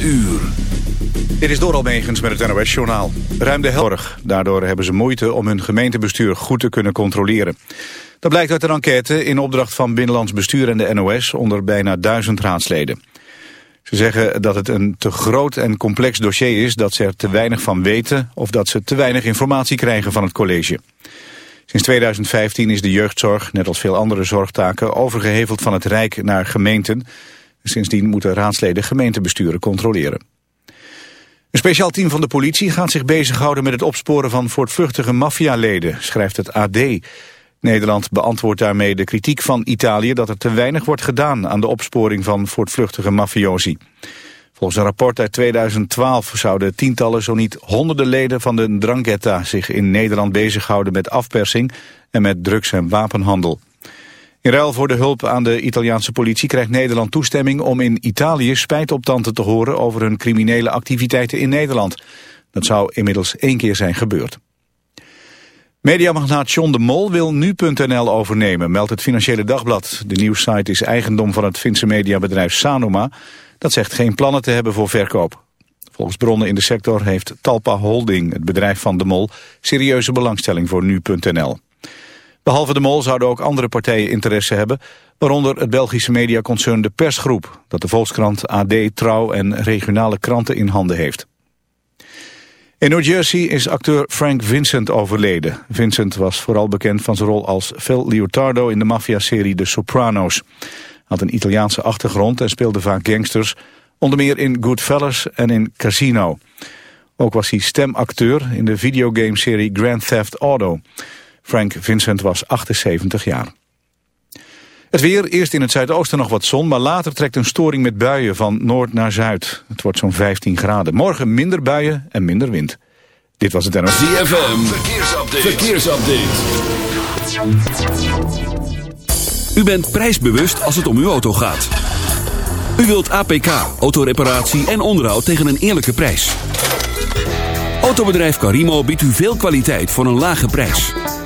uur. Dit is door Almegens met het NOS-journaal. Ruim de helft. Daardoor hebben ze moeite om hun gemeentebestuur goed te kunnen controleren. Dat blijkt uit een enquête in opdracht van Binnenlands Bestuur en de NOS onder bijna duizend raadsleden. Ze zeggen dat het een te groot en complex dossier is, dat ze er te weinig van weten of dat ze te weinig informatie krijgen van het college. Sinds 2015 is de jeugdzorg, net als veel andere zorgtaken, overgeheveld van het Rijk naar gemeenten. Sindsdien moeten raadsleden gemeentebesturen controleren. Een speciaal team van de politie gaat zich bezighouden met het opsporen van voortvluchtige maffialeden, schrijft het AD. Nederland beantwoordt daarmee de kritiek van Italië dat er te weinig wordt gedaan aan de opsporing van voortvluchtige mafiosi. Volgens een rapport uit 2012 zouden tientallen, zo niet honderden leden van de Ndrangheta zich in Nederland bezighouden met afpersing en met drugs- en wapenhandel. In ruil voor de hulp aan de Italiaanse politie krijgt Nederland toestemming om in Italië spijtoptanten te horen over hun criminele activiteiten in Nederland. Dat zou inmiddels één keer zijn gebeurd. Mediamagnaat John de Mol wil nu.nl overnemen, meldt het Financiële Dagblad. De nieuwssite is eigendom van het Finse mediabedrijf Sanoma. Dat zegt geen plannen te hebben voor verkoop. Volgens bronnen in de sector heeft Talpa Holding, het bedrijf van de Mol, serieuze belangstelling voor nu.nl. Behalve de Mol zouden ook andere partijen interesse hebben, waaronder het Belgische mediaconcern De Persgroep, dat de Volkskrant, AD, Trouw en regionale kranten in handen heeft. In New Jersey is acteur Frank Vincent overleden. Vincent was vooral bekend van zijn rol als Phil Leotardo in de maffiaserie The Sopranos. Had een Italiaanse achtergrond en speelde vaak gangsters, onder meer in Goodfellas en in Casino. Ook was hij stemacteur in de videogameserie Grand Theft Auto. Frank Vincent was 78 jaar. Het weer, eerst in het zuidoosten nog wat zon, maar later trekt een storing met buien van noord naar zuid. Het wordt zo'n 15 graden. Morgen minder buien en minder wind. Dit was het NOS. ZFM, verkeersupdate. verkeersupdate. U bent prijsbewust als het om uw auto gaat. U wilt APK, autoreparatie en onderhoud tegen een eerlijke prijs. Autobedrijf Carimo biedt u veel kwaliteit voor een lage prijs.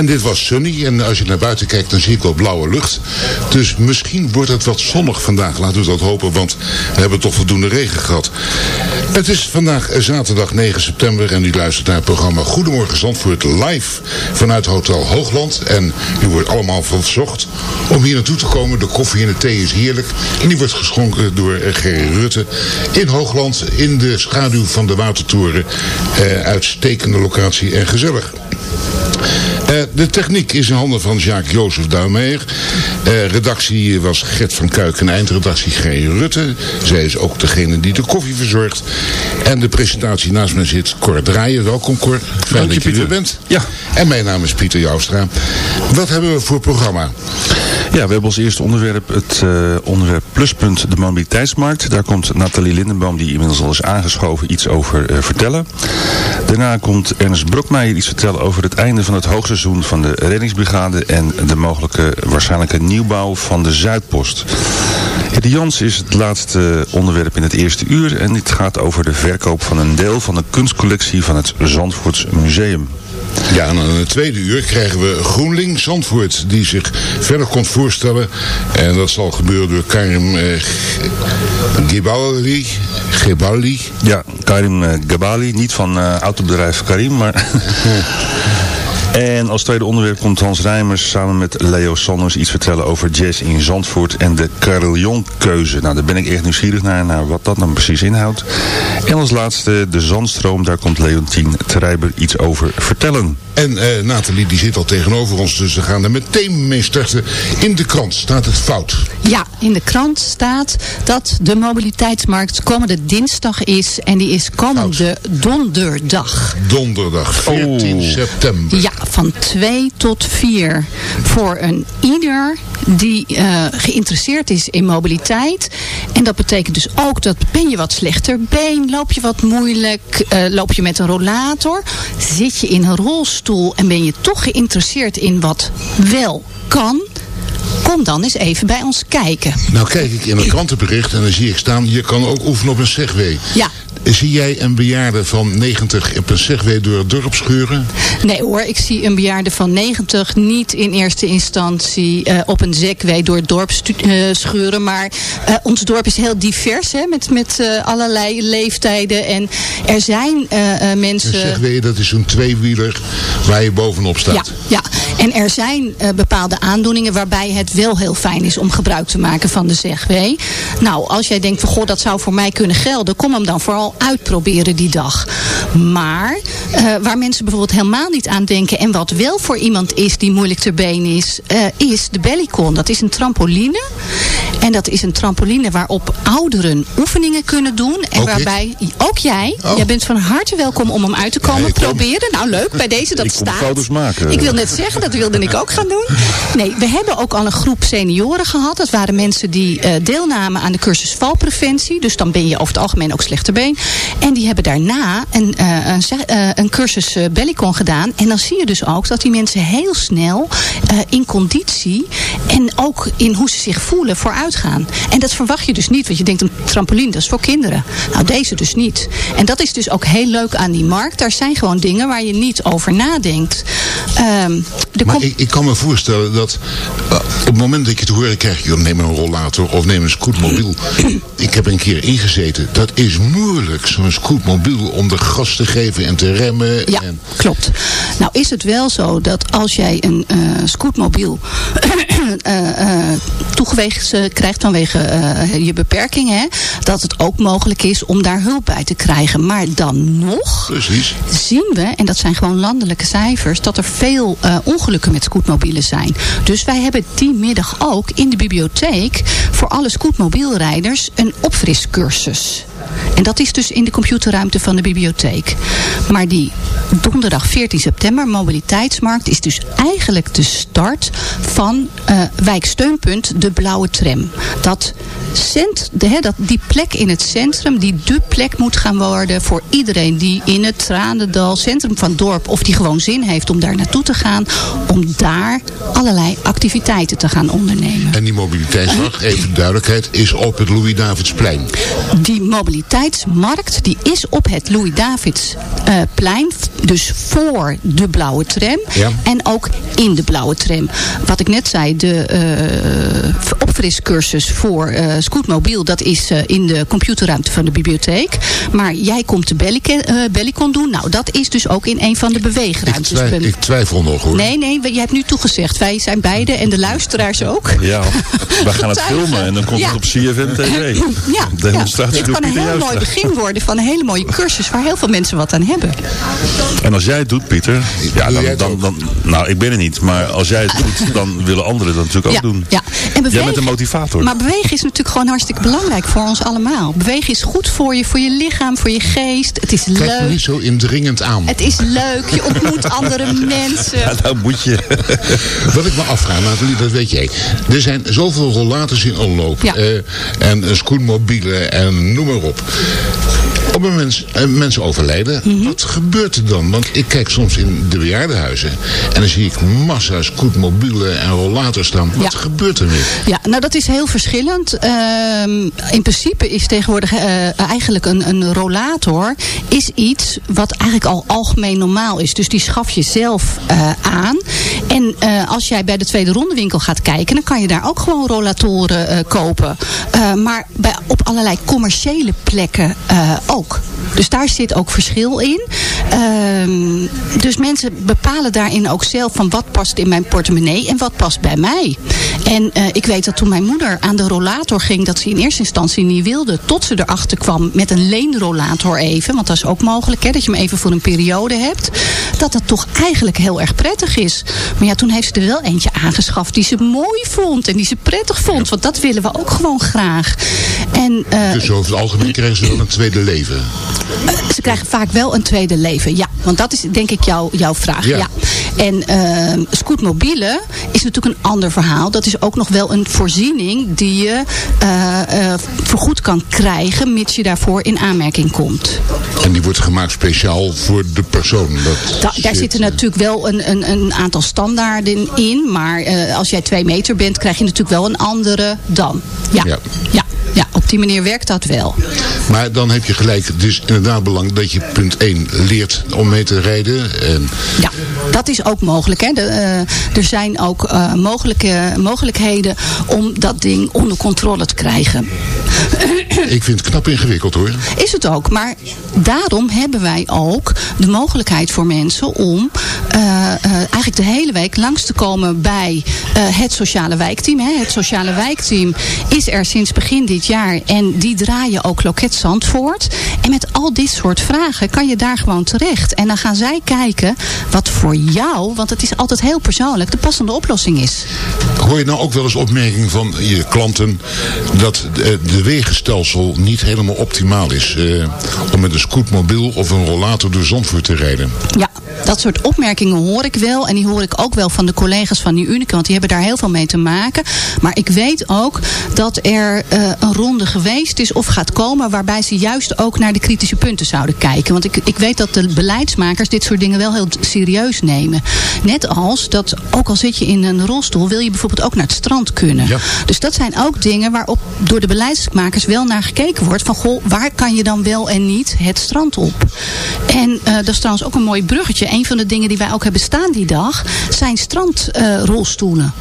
En dit was sunny. En als je naar buiten kijkt, dan zie ik wel blauwe lucht. Dus misschien wordt het wat zonnig vandaag. Laten we dat hopen, want we hebben toch voldoende regen gehad. Het is vandaag zaterdag 9 september en u luistert naar het programma Goedemorgen Zandvoort live vanuit Hotel Hoogland. En u wordt allemaal verzocht om hier naartoe te komen. De koffie en de thee is heerlijk. En die wordt geschonken door Gerry Rutte in Hoogland in de schaduw van de Watertoren. Eh, uitstekende locatie en gezellig. Eh, de techniek is in handen van Jacques-Jozef Duimeyer. Eh, redactie was Gert van Kuik en eindredactie G. Rutte. Zij is ook degene die de koffie verzorgt. En de presentatie naast mij zit Cor Draaien. Welkom Cor. Fijn Dank je, dat je er Pieter. bent. Ja. En mijn naam is Pieter Joustra. Wat hebben we voor programma? Ja, we hebben als eerste onderwerp het eh, onderwerp Pluspunt de mobiliteitsmarkt. Daar komt Nathalie Lindenboom, die inmiddels al is aangeschoven, iets over eh, vertellen. Daarna komt Ernst Brokmeijer iets vertellen over het einde van het hoogseizoen van de reddingsbrigade en de mogelijke waarschijnlijke nieuwbouw van de Zuidpost. De Jans is het laatste onderwerp in het eerste uur en dit gaat over de verkoop van een deel van de kunstcollectie van het Zandvoorts Museum. Ja, en in het tweede uur krijgen we GroenLinks Zandvoort. Die zich verder komt voorstellen. En dat zal gebeuren door Karim eh. Gibaldi. Ja, Karim eh, Gabali, niet van eh, autobedrijf Karim, maar... En als tweede onderwerp komt Hans Rijmers samen met Leo Sanders iets vertellen over jazz in Zandvoort en de carillon-keuze. Nou, daar ben ik echt nieuwsgierig naar, naar wat dat dan precies inhoudt. En als laatste de Zandstroom, daar komt Leontien Trijber iets over vertellen. En eh, Nathalie die zit al tegenover ons. Dus we gaan er meteen mee starten. In de krant staat het fout. Ja, in de krant staat dat de mobiliteitsmarkt komende dinsdag is. En die is komende donderdag. Donderdag 14 Oh. september. Ja, van 2 tot 4. Voor een ieder die eh, geïnteresseerd is in mobiliteit. En dat betekent dus ook dat ben je wat slechter been, loop je wat moeilijk, eh, loop je met een rollator, zit je in een rolstoel en ben je toch geïnteresseerd in wat wel kan. Kom dan eens even bij ons kijken. Nou kijk ik in het krantenbericht en dan zie ik staan, je kan ook oefenen op een segway. Ja. Zie jij een bejaarde van 90 op een segway door het dorp scheuren? Nee hoor, ik zie een bejaarde van 90 niet in eerste instantie eh, op een zekwee door het dorp scheuren. Maar eh, ons dorp is heel divers hè, met, met eh, allerlei leeftijden. En er zijn eh, Een mensen... segway, dat is zo'n tweewieler waar je bovenop staat. Ja, ja, en er zijn bepaalde aandoeningen waarbij het wel heel fijn is om gebruik te maken van de zegwee. Nou, als jij denkt van goh, dat zou voor mij kunnen gelden, kom hem dan vooral uitproberen die dag. Maar eh, waar mensen bijvoorbeeld helemaal niet aan denken en wat wel voor iemand is die moeilijk ter been is, eh, is de bellycon. Dat is een trampoline. En dat is een trampoline waarop ouderen oefeningen kunnen doen. En Ook ik? waarbij ook jij, Oh. jij bent van harte welkom om hem uit te komen proberen. Nou leuk, bij deze dat Ik staat. foto's maken. Ik wil net zeggen, dat wilde ik ook gaan doen. Nee, we hebben ook al een groep senioren gehad. Dat waren mensen die eh, deelnamen aan de cursus valpreventie. Dus dan ben je over het algemeen ook En die hebben daarna een, eh, een, eh, een cursus eh, Bellicon gedaan. En dan zie je dus ook dat die mensen heel snel in conditie En ook in hoe ze zich voelen vooruitgaan. En dat verwacht je dus niet. Want je denkt een trampoline, dat is voor kinderen. Nou, deze dus niet. En dat is dus ook heel leuk aan die markt. Daar zijn gewoon dingen waar je niet over nadenkt. De Maar ik, ik kan me voorstellen dat eh, op het moment dat je te horen krijgt... joh, neem een rollator of neem een scootmobiel. ik heb een keer ingezeten. Dat is moeilijk, zo'n scootmobiel, om de gas te geven en te remmen. Ja, En, klopt. Nou is het wel zo dat als jij een eh, scootmobiel eh, toegewezen krijgt vanwege je beperking, hè, dat het ook mogelijk is om daar hulp bij te krijgen. Maar dan nog precies. zien we, en dat zijn gewoon landelijke cijfers, dat er veel eh, ongelukken met scootmobielen zijn. Dus wij hebben die middag ook in de bibliotheek voor alle scootmobielrijders een opfriscursus. En dat is dus in de computerruimte van de bibliotheek. Maar die donderdag 14 september, mobiliteitsmarkt, is dus eigenlijk de start van eh wijksteunpunt De Blauwe Tram. Dat, cent, de, hè, dat die plek in het centrum, die de plek moet gaan worden voor iedereen die in het Tranendal, centrum van het dorp, of die gewoon zin heeft om daar naartoe te gaan, om daar allerlei activiteiten te gaan ondernemen. En die mobiliteitsdag, even duidelijkheid, is op het Louis-Davidsplein. Die mobiliteitsmarkt die is op het Louis-Davidsplein. dus voor de blauwe tram. Ja. En ook in de blauwe tram. Wat ik net zei, de eh, opfriscursus voor eh Scootmobiel. Dat is eh, in de computerruimte van de bibliotheek. Maar jij komt de Bellicon, eh, doen. Nou, dat is dus ook in een van de Ik, beweegruimtes. twij- ik twijfel nog hoor. Nee, nee, je hebt nu toegezegd. Wij zijn beide en de luisteraars ook. Ja, we gaan het filmen en dan komt Ja. het op CFM TV. Ja, Demonstratie ja. Heel mooi begin worden van een hele mooie cursus waar heel veel mensen wat aan hebben. En als jij het doet, Pieter, ja, dan, jij dan, nou, ik ben er niet, maar als jij het doet, dan willen anderen dat natuurlijk ook ja, doen. Ja. En Jij bewegen- bent een motivator. Maar bewegen is natuurlijk gewoon hartstikke belangrijk voor ons allemaal. Bewegen is goed voor je, voor je lichaam, voor je geest. Het is Kijk me leuk. niet zo indringend aan. Het is leuk. Je ontmoet andere mensen. ja, nou moet je. Wat ik me afvraag, Nathalie, dat weet jij. Er zijn zoveel rollators in omloop. Ja. eh, en scootmobielen en noem maar op. Europe. Op een mens, eh, mensen overlijden, Mhm. wat gebeurt er dan? Want ik kijk soms in de bejaardenhuizen en dan zie ik massa scootmobielen en rollators staan. Wat Ja. gebeurt er mee? Ja, nou dat is heel verschillend. Ehm, in principe is tegenwoordig eh, eigenlijk een, een rollator is iets wat eigenlijk al algemeen normaal is. Dus die schaf je zelf eh, aan. En als jij bij de tweede ronde winkel gaat kijken, dan kan je daar ook gewoon rollatoren kopen. Maar bij, op allerlei commerciële plekken eh, ook. Dus daar zit ook verschil in. Ehm, dus mensen bepalen daarin ook zelf van wat past in mijn portemonnee en wat past bij mij. En eh, ik weet dat toen mijn moeder aan de rollator ging, dat ze in eerste instantie niet wilde. Tot ze erachter kwam met een leenrollator even. Want dat is ook mogelijk, hè, dat je hem even voor een periode hebt. Dat dat toch eigenlijk heel erg prettig is. Maar ja, toen heeft ze er wel eentje aangeschaft die ze mooi vond en die ze prettig vond. Want dat willen we ook gewoon graag. En, eh, Dus over het algemeen krijgen ze wel een tweede leven. ze krijgen vaak wel een tweede leven, ja. Want dat is denk ik jouw jouw vraag, Ja. ja. En uh, scootmobielen is natuurlijk een ander verhaal. Dat is ook nog wel een voorziening die je uh, uh, vergoed kan krijgen... mits je daarvoor in aanmerking komt. En die wordt gemaakt speciaal voor de persoon. Dat da daar zitten natuurlijk wel een, een, een aantal standaarden in. Maar als jij twee meter bent, krijg je natuurlijk wel een andere dan. Ja, ja. ja. Die manier werkt dat wel. Maar dan heb je gelijk. Het is inderdaad belangrijk dat je punt 1 leert om mee te rijden. En ja, dat is ook mogelijk. Hè. De, uh, er zijn ook uh, mogelijke, mogelijkheden om dat ding onder controle te krijgen. Ik vind het knap ingewikkeld hoor. Is het ook. Maar daarom hebben wij ook de mogelijkheid voor mensen om uh, eigenlijk de hele week langs te komen bij het sociale wijkteam. Hè. Het sociale wijkteam is er sinds begin dit jaar en die draaien ook loket Zandvoort. En met al dit soort vragen kan je daar gewoon terecht. En dan gaan zij kijken wat voor jou, want het is altijd heel persoonlijk, de passende oplossing is. Hoor je nou ook wel eens opmerking van je klanten dat de, de wegenstelsel niet helemaal optimaal is uh, om met een scootmobiel of een rollator door Zandvoort te rijden? Ja, dat soort opmerkingen hoor ik wel. En die hoor ik ook wel van de collega's van die Unicum. Want die hebben daar heel veel mee te maken. Maar ik weet ook dat er eh, een ronde geweest is of gaat komen. Waarbij ze juist ook naar de kritische punten zouden kijken. Want ik, ik weet dat de beleidsmakers dit soort dingen wel heel serieus nemen. Net als dat, ook al zit je in een rolstoel, wil je bijvoorbeeld ook naar het strand kunnen. Ja. Dus dat zijn ook dingen waarop door de beleidsmakers wel naar gekeken wordt. Van goh, waar kan je dan wel en niet het strand op? En eh, dat is trouwens ook een mooi bruggetje. Een van de dingen die wij ook hebben staan die dag, zijn strandrolstoelen.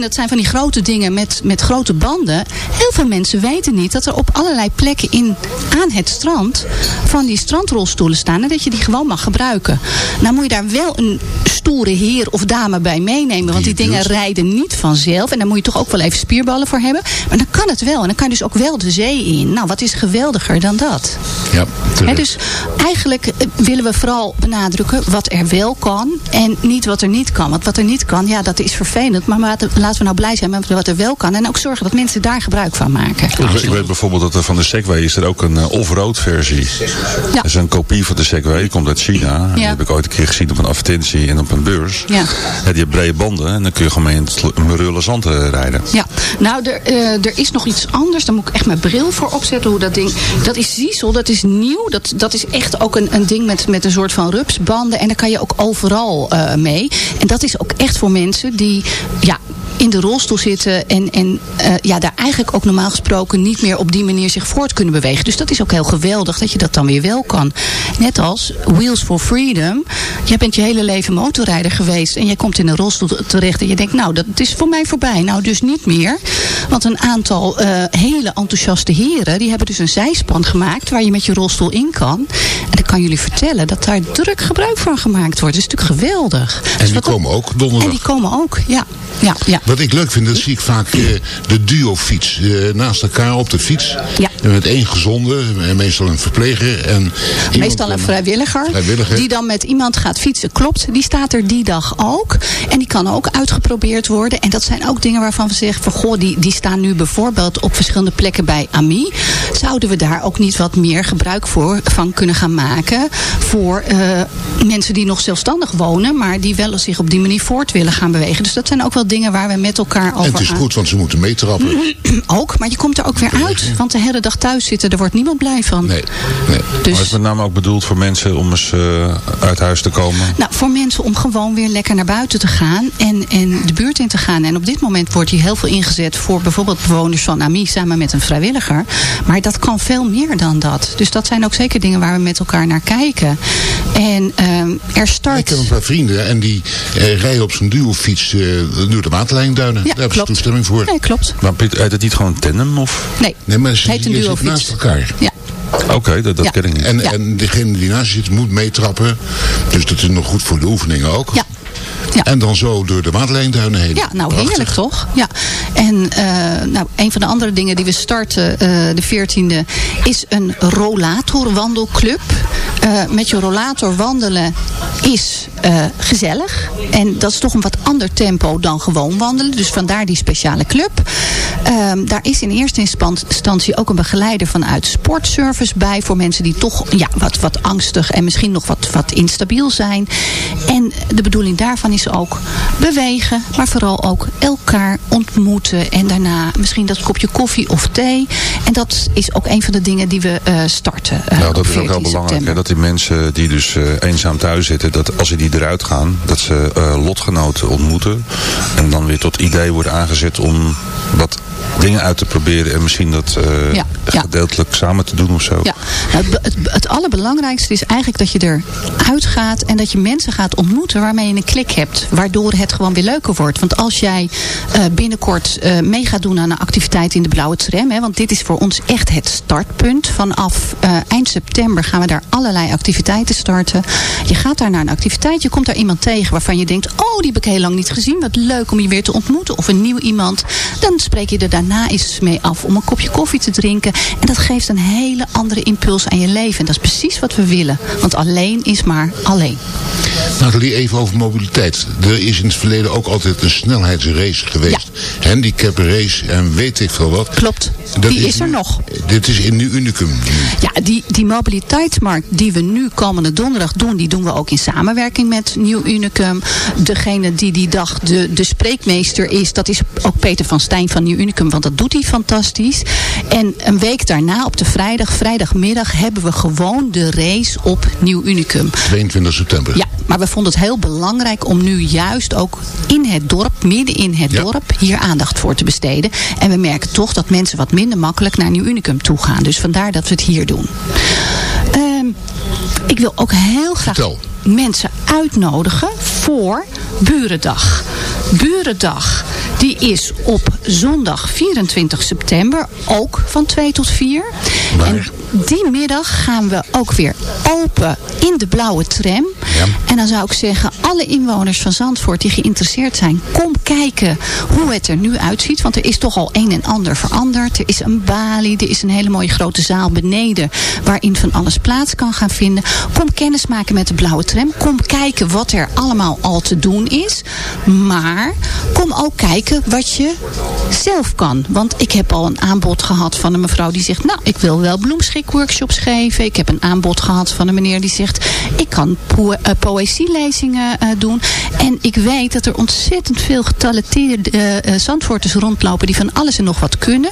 dat zijn van die grote dingen met, met grote banden. Heel veel mensen weten niet dat er op allerlei plekken in, aan het strand van die strandrolstoelen staan. En dat je die gewoon mag gebruiken. Nou moet je daar wel een stoere heer of dame bij meenemen. Want die dingen rijden niet vanzelf. En daar moet je toch ook wel even spierballen voor hebben. Maar dan kan het wel. En dan kan je dus ook wel de zee in. Nou, wat is geweldiger dan dat? Ja, terecht. dus eigenlijk eh, willen we vooral benadrukken wat er wel kan en niet wat er niet kan. Want wat er niet kan, ja, dat is vervelend. Maar laten laten we nou blij zijn met wat er wel kan. En ook zorgen dat mensen daar gebruik van maken. Ik weet- Ik weet bijvoorbeeld dat er van de Segway is er ook een eh, off-road versie. Ja. Dat is een kopie van de Segway, die komt uit China. Die heb ik ooit een keer gezien op een advertentie en op een beurs. Ja. die heeft brede banden en dan kun je gewoon mee in het Merulle zand eh, rijden. Ja, nou, er, eh, er is nog iets anders. Daar moet ik echt mijn bril voor opzetten. Hoe dat ding. Dat is Ziesel, dat is nieuw. Dat, dat is echt ook een, een ding met, met een soort van En daar kan je ook overal eh, mee. En dat is ook echt voor mensen die. Ja, in de rolstoel zitten en, en eh, ja, daar eigenlijk ook normaal gesproken niet meer op die manier zich voort kunnen bewegen. Dus dat is ook heel geweldig dat je dat dan weer wel kan. Net als Wheels for Freedom. Jij bent je hele leven motorrijder geweest en je komt in een rolstoel terecht en je denkt, nou, dat is voor mij voorbij. Nou, dus niet meer. Want een aantal eh, hele enthousiaste heren, die hebben dus een zijspan gemaakt waar je met je rolstoel in kan. En dan kan jullie vertellen dat daar druk gebruik van gemaakt wordt. Dat is natuurlijk geweldig. En Dus die komen ook donderdag. En die komen ook, ja. ja, ja. Wat ik leuk vind, dat zie ik vaak eh, de duo-fiets. eh, naast elkaar op de fiets. Ja. Met één gezonde, en meestal een verpleger. En Meestal een vrijwilliger, Vrijwilliger. die dan met iemand gaat fietsen. Klopt, die staat er die dag ook. En die kan ook uitgeprobeerd worden. En dat zijn ook dingen waarvan we zeggen van goh, die, die staan nu bijvoorbeeld op verschillende plekken bij AMI. Zouden we daar ook niet wat meer gebruik voor, van kunnen gaan maken voor eh, mensen die nog zelfstandig wonen, maar die wel zich op die manier voort willen gaan bewegen. Dus dat zijn ook wel dingen waar we met elkaar over En het is aan- goed, want ze moeten meetrappen. Ook, maar je komt er ook weer uit. Want de hele dag thuis zitten, daar wordt niemand blij van. Nee, nee. Maar Dus- het is met name ook bedoeld voor mensen om eens eh, uit huis te komen. Nou, voor mensen om gewoon weer lekker naar buiten te gaan en, en de buurt in te gaan. En op dit moment wordt hier heel veel ingezet voor bijvoorbeeld bewoners van AMI samen met een vrijwilliger. Maar dat kan veel meer dan dat. Dus dat zijn ook zeker dingen waar we met elkaar naar kijken. En ehm, er Ik start. heb een paar vrienden en die eh, rijden op zijn duo-fiets eh, door de waterlijnduinen. Ja, Daar hebben ze toestemming voor. Nee, klopt. Maar Piet, heet het niet gewoon tandem? Of? Nee, Nee, maar het ze heet een je duo zit naast elkaar. Ja, Oké, dat, dat Ja. ken ik niet. En, Ja. en degene die naast je zit moet meetrappen. Dus dat is nog goed voor de oefeningen ook. ja. Ja. En dan zo door de waterlijnduinen heen. Ja, nou Prachtig. heerlijk toch? Ja. En eh, nou, een van de andere dingen die we starten eh, de 14e is een rollatorwandelclub. Eh met je rollator wandelen is gezellig. En dat is toch een wat ander tempo dan gewoon wandelen. Dus vandaar die speciale club. Ehm, daar is in eerste instantie ook een begeleider vanuit sportservice bij. Voor mensen die toch ja, wat, wat angstig en misschien nog wat, wat instabiel zijn. En de bedoeling daarvan is ook bewegen. Maar vooral ook elkaar ontmoeten. En daarna misschien dat kopje koffie of thee. En dat is ook een van de dingen die we eh, starten. eh, Nou, dat is ook 14 heel belangrijk. Hè, dat die mensen die dus eh, eenzaam thuis zitten, dat als ze die eruit gaan, dat ze lotgenoten ontmoeten. En dan weer tot idee worden aangezet om wat dingen uit te proberen. En misschien dat Ja, ja. gedeeltelijk samen te doen of zo. Ja, nou, het, het, het allerbelangrijkste is eigenlijk dat je eruit gaat en dat je mensen gaat ontmoeten waarmee je een klik hebt. Waardoor het gewoon weer leuker wordt. Want als jij eh, binnenkort eh, mee gaat doen aan een activiteit in de Blauwe Tram. Hè, want dit is voor ons echt het startpunt. Vanaf eh, eind september gaan we daar allerlei activiteiten starten. Je gaat daar naar een activiteit. Je komt daar iemand tegen waarvan je denkt. Oh, die heb ik heel lang niet gezien. Wat leuk om je weer te ontmoeten. Of een nieuw iemand. Dan spreek je er daarna eens mee af om een kopje koffie te drinken. En dat geeft een hele andere impuls aan je leven. En dat is precies wat we willen. Want alleen is maar alleen. Nathalie, even over mobiliteit. Er is in het verleden ook altijd een snelheidsrace geweest. Handicap race en weet ik veel wat. Klopt. Dat die is er nog. Dit is in nu Unicum. Ja, die, die mobiliteitsmarkt die we nu komende donderdag doen, die doen we ook in samenwerking met Nieuw Unicum. Degene die die dag de, de spreekmeester is, dat is ook Peter van Stijn van Nieuw Unicum, want dat doet hij fantastisch. En een week daarna, op de vrijdag, vrijdagmiddag, hebben we gewoon de race op Nieuw Unicum. 22 september. Ja, maar we vonden het heel belangrijk om nu juist ook in het dorp, midden in het Ja. dorp, hier aandacht voor te besteden. En we merken toch dat mensen wat minder makkelijk naar Nieuw Unicum toe gaan. Dus vandaar dat we het hier doen. Ehm, ik wil ook heel graag Vertel. mensen uitnodigen voor Burendag. Burendag, die is op zondag 24 september, ook van 2 tot 4. Waar? En die middag gaan we ook weer open in de blauwe tram. Ja. En dan zou ik zeggen, alle inwoners van Zandvoort die geïnteresseerd zijn, kom kijken hoe het er nu uitziet. Want er is toch al een en ander veranderd. Er is een balie, er is een hele mooie grote zaal beneden waarin van alles plaats kan gaan vinden. Kom kennis maken met de blauwe tram. Kom kijken wat er allemaal al te doen is. Maar kom ook kijken wat je zelf kan. Want ik heb al een aanbod gehad van een mevrouw die zegt, nou, ik wil wel bloemschikworkshops geven. Ik heb een aanbod gehad van een meneer die zegt, ik kan po eh, poëzielezingen eh, doen. En ik weet dat er ontzettend veel getalenteerde eh, Zandvoorters rondlopen die van alles en nog wat kunnen.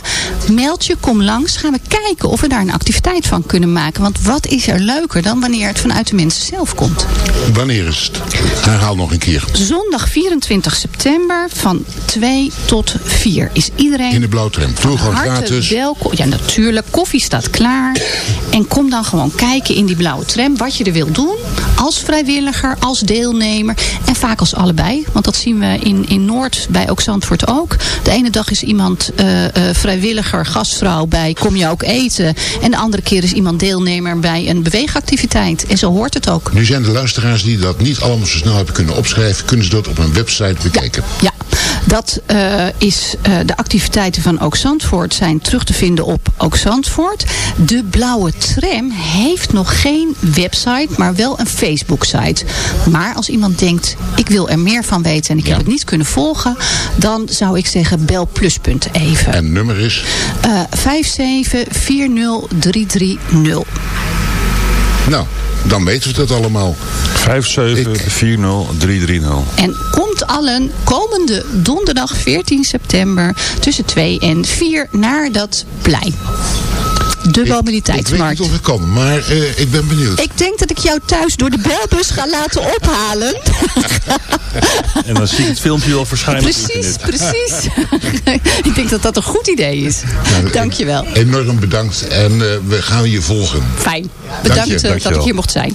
Meld je, kom langs. Gaan we kijken of we daar een activiteit van kunnen maken. Want wat is er leuker dan wanneer het vanuit de mensen zelf komt? Wanneer is het? Herhaal nog een keer. Zondag 24 september van 2 tot 4 is iedereen In de blauwtram. Toegang gratis. welkom. Ja, natuurlijk. Koffie staat klaar. En kom dan gewoon kijken in die blauwe tram wat je er wil doen. Als vrijwilliger, als deelnemer. En vaak als allebei. Want dat zien we in, in Noord bij ook Zandvoort ook. De ene dag is iemand eh, eh, vrijwilliger, gastvrouw bij Kom je ook eten. En de andere keer is iemand deelnemer bij een beweegactiviteit. En zo hoort het ook. Nu zijn de luisteraars die dat niet allemaal zo snel hebben kunnen opschrijven. Kunnen ze dat op een website bekijken? Ja, dat eh, is eh, de activiteiten van Ook Zandvoort zijn terug te vinden op Ook Zandvoort. De blauwe tram heeft nog geen website, maar wel een Facebook site. Maar als iemand denkt, ik wil er meer van weten en ik Ja. heb het niet kunnen volgen, dan zou ik zeggen bel pluspunt even. En nummer is? Eh 5740330. Nou, dan weten we het allemaal. 5740330. En allen komende donderdag 14 september tussen 2 en 4 naar dat plein. De Ik weet mobiliteitsmarkt. niet of ik kan, maar eh, ik ben benieuwd. Ik denk dat ik jou thuis door de belbus ga laten ophalen. En dan zie ik het filmpje wel verschijnen. precies, precies. ik denk dat dat een goed idee is. Nou, Dankjewel. Enorm bedankt en eh, we gaan je volgen. Fijn. Bedankt je, eh, dat dankjewel. ik hier mocht zijn.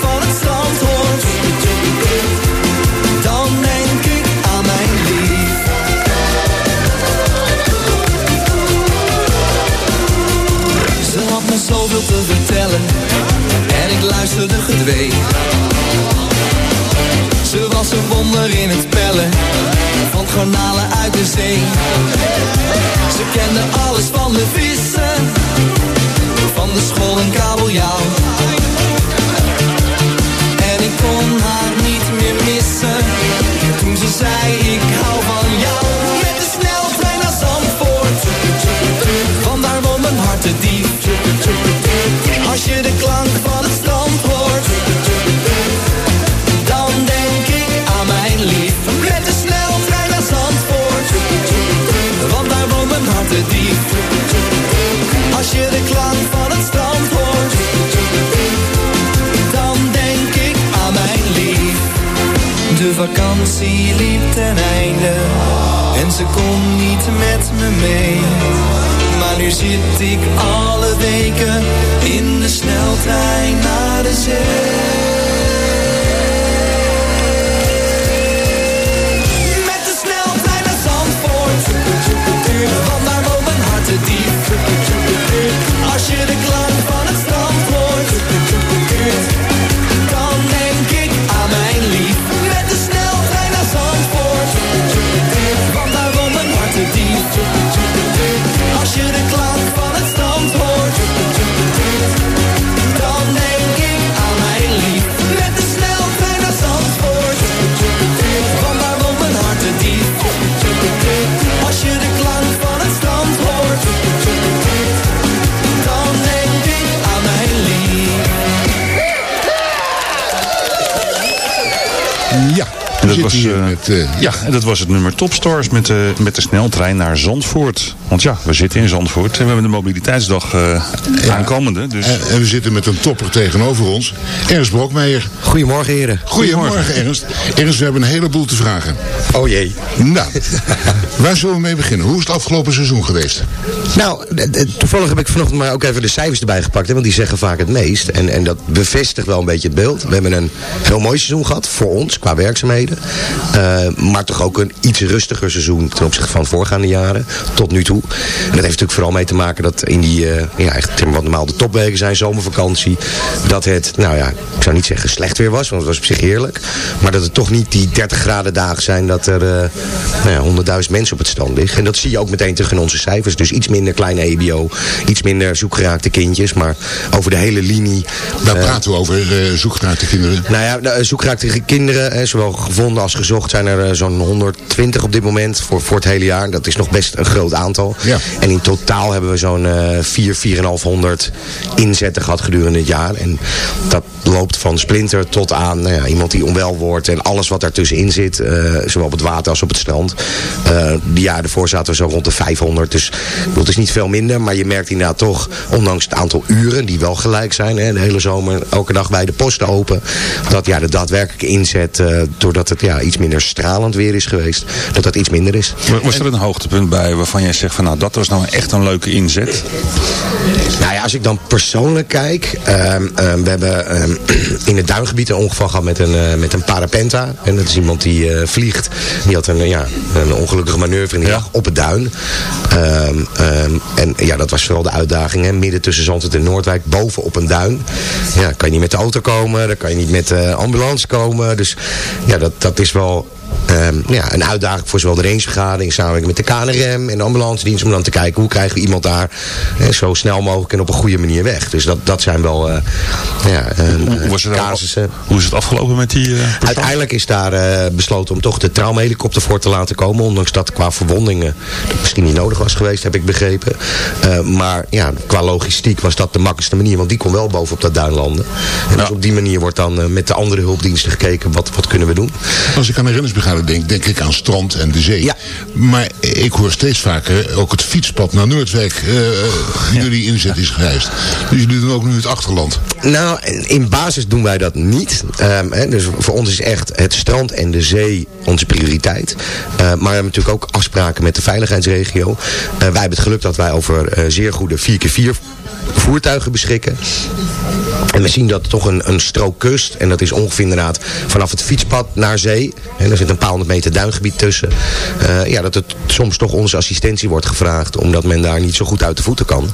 te vertellen. En ik luisterde gedwee. Ze was een wonder in het pellen. Van garnalen uit de zee. Ze kende alles van de vissen. Van de school en kabeljauw. Als je de klank van het strand hoort, dan denk ik aan mijn lief. Met de sneltrein naar Zandvoort, want daar woont mijn hart te diep. Als je de klank van het strand hoort, dan denk ik aan mijn lief. De vakantie liep ten einde en ze kon niet met me mee maar nu zit ik alle weken in sneltrein naar de zee. En dat, was, eh, met... eh, ja, en dat was het nummer Topstars met de, met de sneltrein naar Zandvoort. Want ja, we zitten in Zandvoort en we hebben de mobiliteitsdag eh, aankomende. Dus en, en we zitten met een topper tegenover ons. Ernst Brokmeijer. Goedemorgen heren. Goedemorgen Ernst. Ernst, we hebben een heleboel te vragen. Oh jee. Nou, waar zullen we mee beginnen? Hoe is het afgelopen seizoen geweest? Nou, toevallig heb ik vanochtend maar ook even de cijfers erbij gepakt. Hè, want die zeggen vaak het meest. En, en dat bevestigt wel een beetje het beeld. We hebben een heel mooi seizoen gehad voor ons qua werkzaamheden. Eh, maar toch ook een iets rustiger seizoen ten opzichte van voorgaande jaren. Tot nu toe. En dat heeft natuurlijk vooral mee te maken dat in die, eh, ja, echt wat normaal de topweken zijn, zomervakantie. Dat het, nou ja, ik zou niet zeggen slecht weer was, want het was op zich heerlijk. Maar dat het toch niet die 30 graden dagen zijn dat er eh nou ja, 100.000 mensen op het stand liggen. En dat zie je ook meteen terug in onze cijfers. Dus iets minder kleine EBO, iets minder zoekgeraakte kindjes. Maar over de hele linie. Daar eh, praten we over uh, zoekgeraakte kinderen. nou ja, de zoekgeraakte kinderen, hè, zowel gevonden als gezocht, zijn er eh, zo'n 120 op dit moment voor, voor het hele jaar. Dat is nog best een groot aantal. Ja. En in totaal hebben we zo'n eh 4, 4,500 inzetten gehad gedurende het jaar. En dat loopt van splinter tot aan nou ja, iemand die onwel wordt en alles wat daartussenin zit. eh, zowel op het water als op het strand. Eh die jaren ervoor zaten we zo rond de 500. Dus het is niet veel minder. Maar je merkt inderdaad toch, ondanks het aantal uren die wel gelijk zijn. Hè, de hele zomer, elke dag bij de posten open. Dat ja, de daadwerkelijke inzet, eh, doordat het ja, iets minder stralend weer is geweest. Dat dat iets minder is. was er een hoogtepunt bij waarvan jij zegt van nou dat was nou echt een leuke inzet? Nou ja, als ik dan persoonlijk kijk. ehm, ehm, we hebben ehm, in het duingebied een ongeval gehad met een, eh, met een parapenta. En dat is iemand die eh, vliegt. Die had een, ja, een ongelukkige manoeuvre en die lag op het duin. Ehm, ehm, en ja, dat was vooral de uitdaging. Hè? Midden tussen Zandvoort en Noordwijk, boven op een duin. Ja, kan je niet met de auto komen. Dan kan je niet met de ambulance komen. Dus ja, dat, dat is wel Ehm, ja, een uitdaging voor zowel de rangevergadering, samenwerking met de KNRM en de ambulance dienst, om dan te kijken hoe krijgen we iemand daar eh, zo snel mogelijk en op een goede manier weg. Dus dat, dat zijn wel eh, ja, een, Hoe, was het nou- casussen. hoe is het afgelopen met die eh? Uiteindelijk is daar eh, besloten om toch de traumahelikopter voor te laten komen. Ondanks dat qua verwondingen dat misschien niet nodig was geweest, heb ik begrepen. Eh, maar ja, qua logistiek was dat de makkelijkste manier. Want die kon wel boven op dat duin landen. En dus op die manier wordt dan eh, met de andere hulpdiensten gekeken wat, wat kunnen we doen. Als ik aan de denk, denk ik aan strand en de zee. Ja. Maar ik hoor steeds vaker ook het fietspad naar Noordwijk. eh, Jullie inzet is gereisd. Dus jullie doen ook nu het achterland. Nou, in basis doen wij dat niet. Ehm, hè, dus voor ons is echt het strand en de zee onze prioriteit. Eh, maar we hebben natuurlijk ook afspraken met de veiligheidsregio. Eh, wij hebben het geluk dat wij over zeer goede 4x4 voertuigen beschikken. En we zien dat toch een, een strook kust. En dat is ongeveer inderdaad vanaf het fietspad naar zee. En er zit een paar honderd meter duingebied tussen. Eh, ja, dat het soms toch onze assistentie wordt gevraagd. Omdat men daar niet zo goed uit de voeten kan.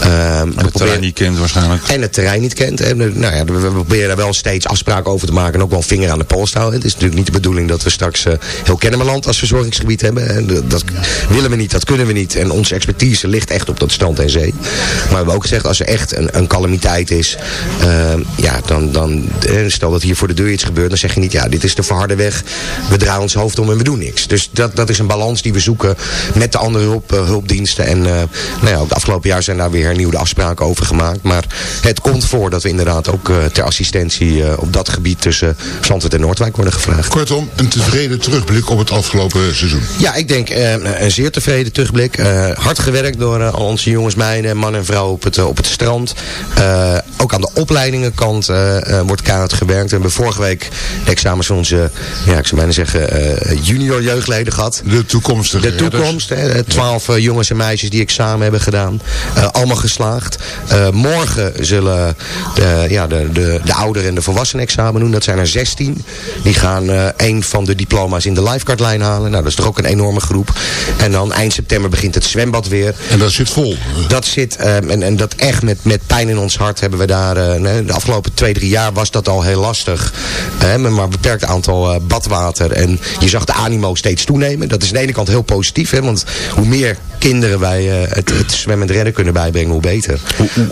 Ehm, we het terrein niet kent waarschijnlijk. en het terrein niet kent. En, eh, nou ja, we proberen daar wel steeds afspraken over te maken. En ook wel vinger aan de pols te houden. Het is natuurlijk niet de bedoeling dat we straks eh, heel Kennemerland als verzorgingsgebied hebben. En dat- dat willen we niet, dat kunnen we niet. En onze expertise ligt echt op dat strand en zee. Maar we hebben ook gezegd, als er echt een, een calamiteit is. eh, ja, dan, dan eh, stel dat hier voor de deur iets gebeurt. Dan zeg je niet, ja, dit is de verharde weg. We draaien ons hoofd om en we doen niks. Dus dat, dat is een balans die we zoeken met de andere hulp, eh, hulpdiensten. En nou ja, ook de afgelopen jaar zijn daar weer hernieuwde afspraken over gemaakt. Maar het komt voor dat we inderdaad ook ter assistentie op dat gebied tussen Zandvoort en Noordwijk worden gevraagd. Kortom, een tevreden terugblik op het afgelopen seizoen. Ja, ik denk een zeer tevreden terugblik. Hard gewerkt door al onze jongens, meiden, man en vrouw op het eh, op het strand. Eh, ook aan de opleidingenkant eh, wordt keihard gewerkt. We hebben vorige week de examens van onze, ja, ik zou bijna zeggen, junior jeugdleden gehad. De toekomstige De toekomst, hè, twaalf eh, jongens en meisjes die examen hebben gedaan. Allemaal geslaagd. Morgen zullen de, ja, de, de, de ouderen en de volwassenen examen doen. Dat zijn er 16. Die gaan een van de diploma's in de lifeguardlijn halen. Nou, dat is toch ook een enorme groep. En dan eind september begint het zwembad weer. En dat zit vol. Dat zit, eh, en, en dat echt met, met pijn in ons hart hebben we daar... eh, de afgelopen twee, drie jaar was dat al heel lastig. Hè, met maar een beperkt aantal eh, badwater. En je zag de animo steeds toenemen. Dat is aan de ene kant heel positief. Hè, want hoe meer kinderen wij eh, het, het zwemmend redden kunnen bijbrengen, hoe beter.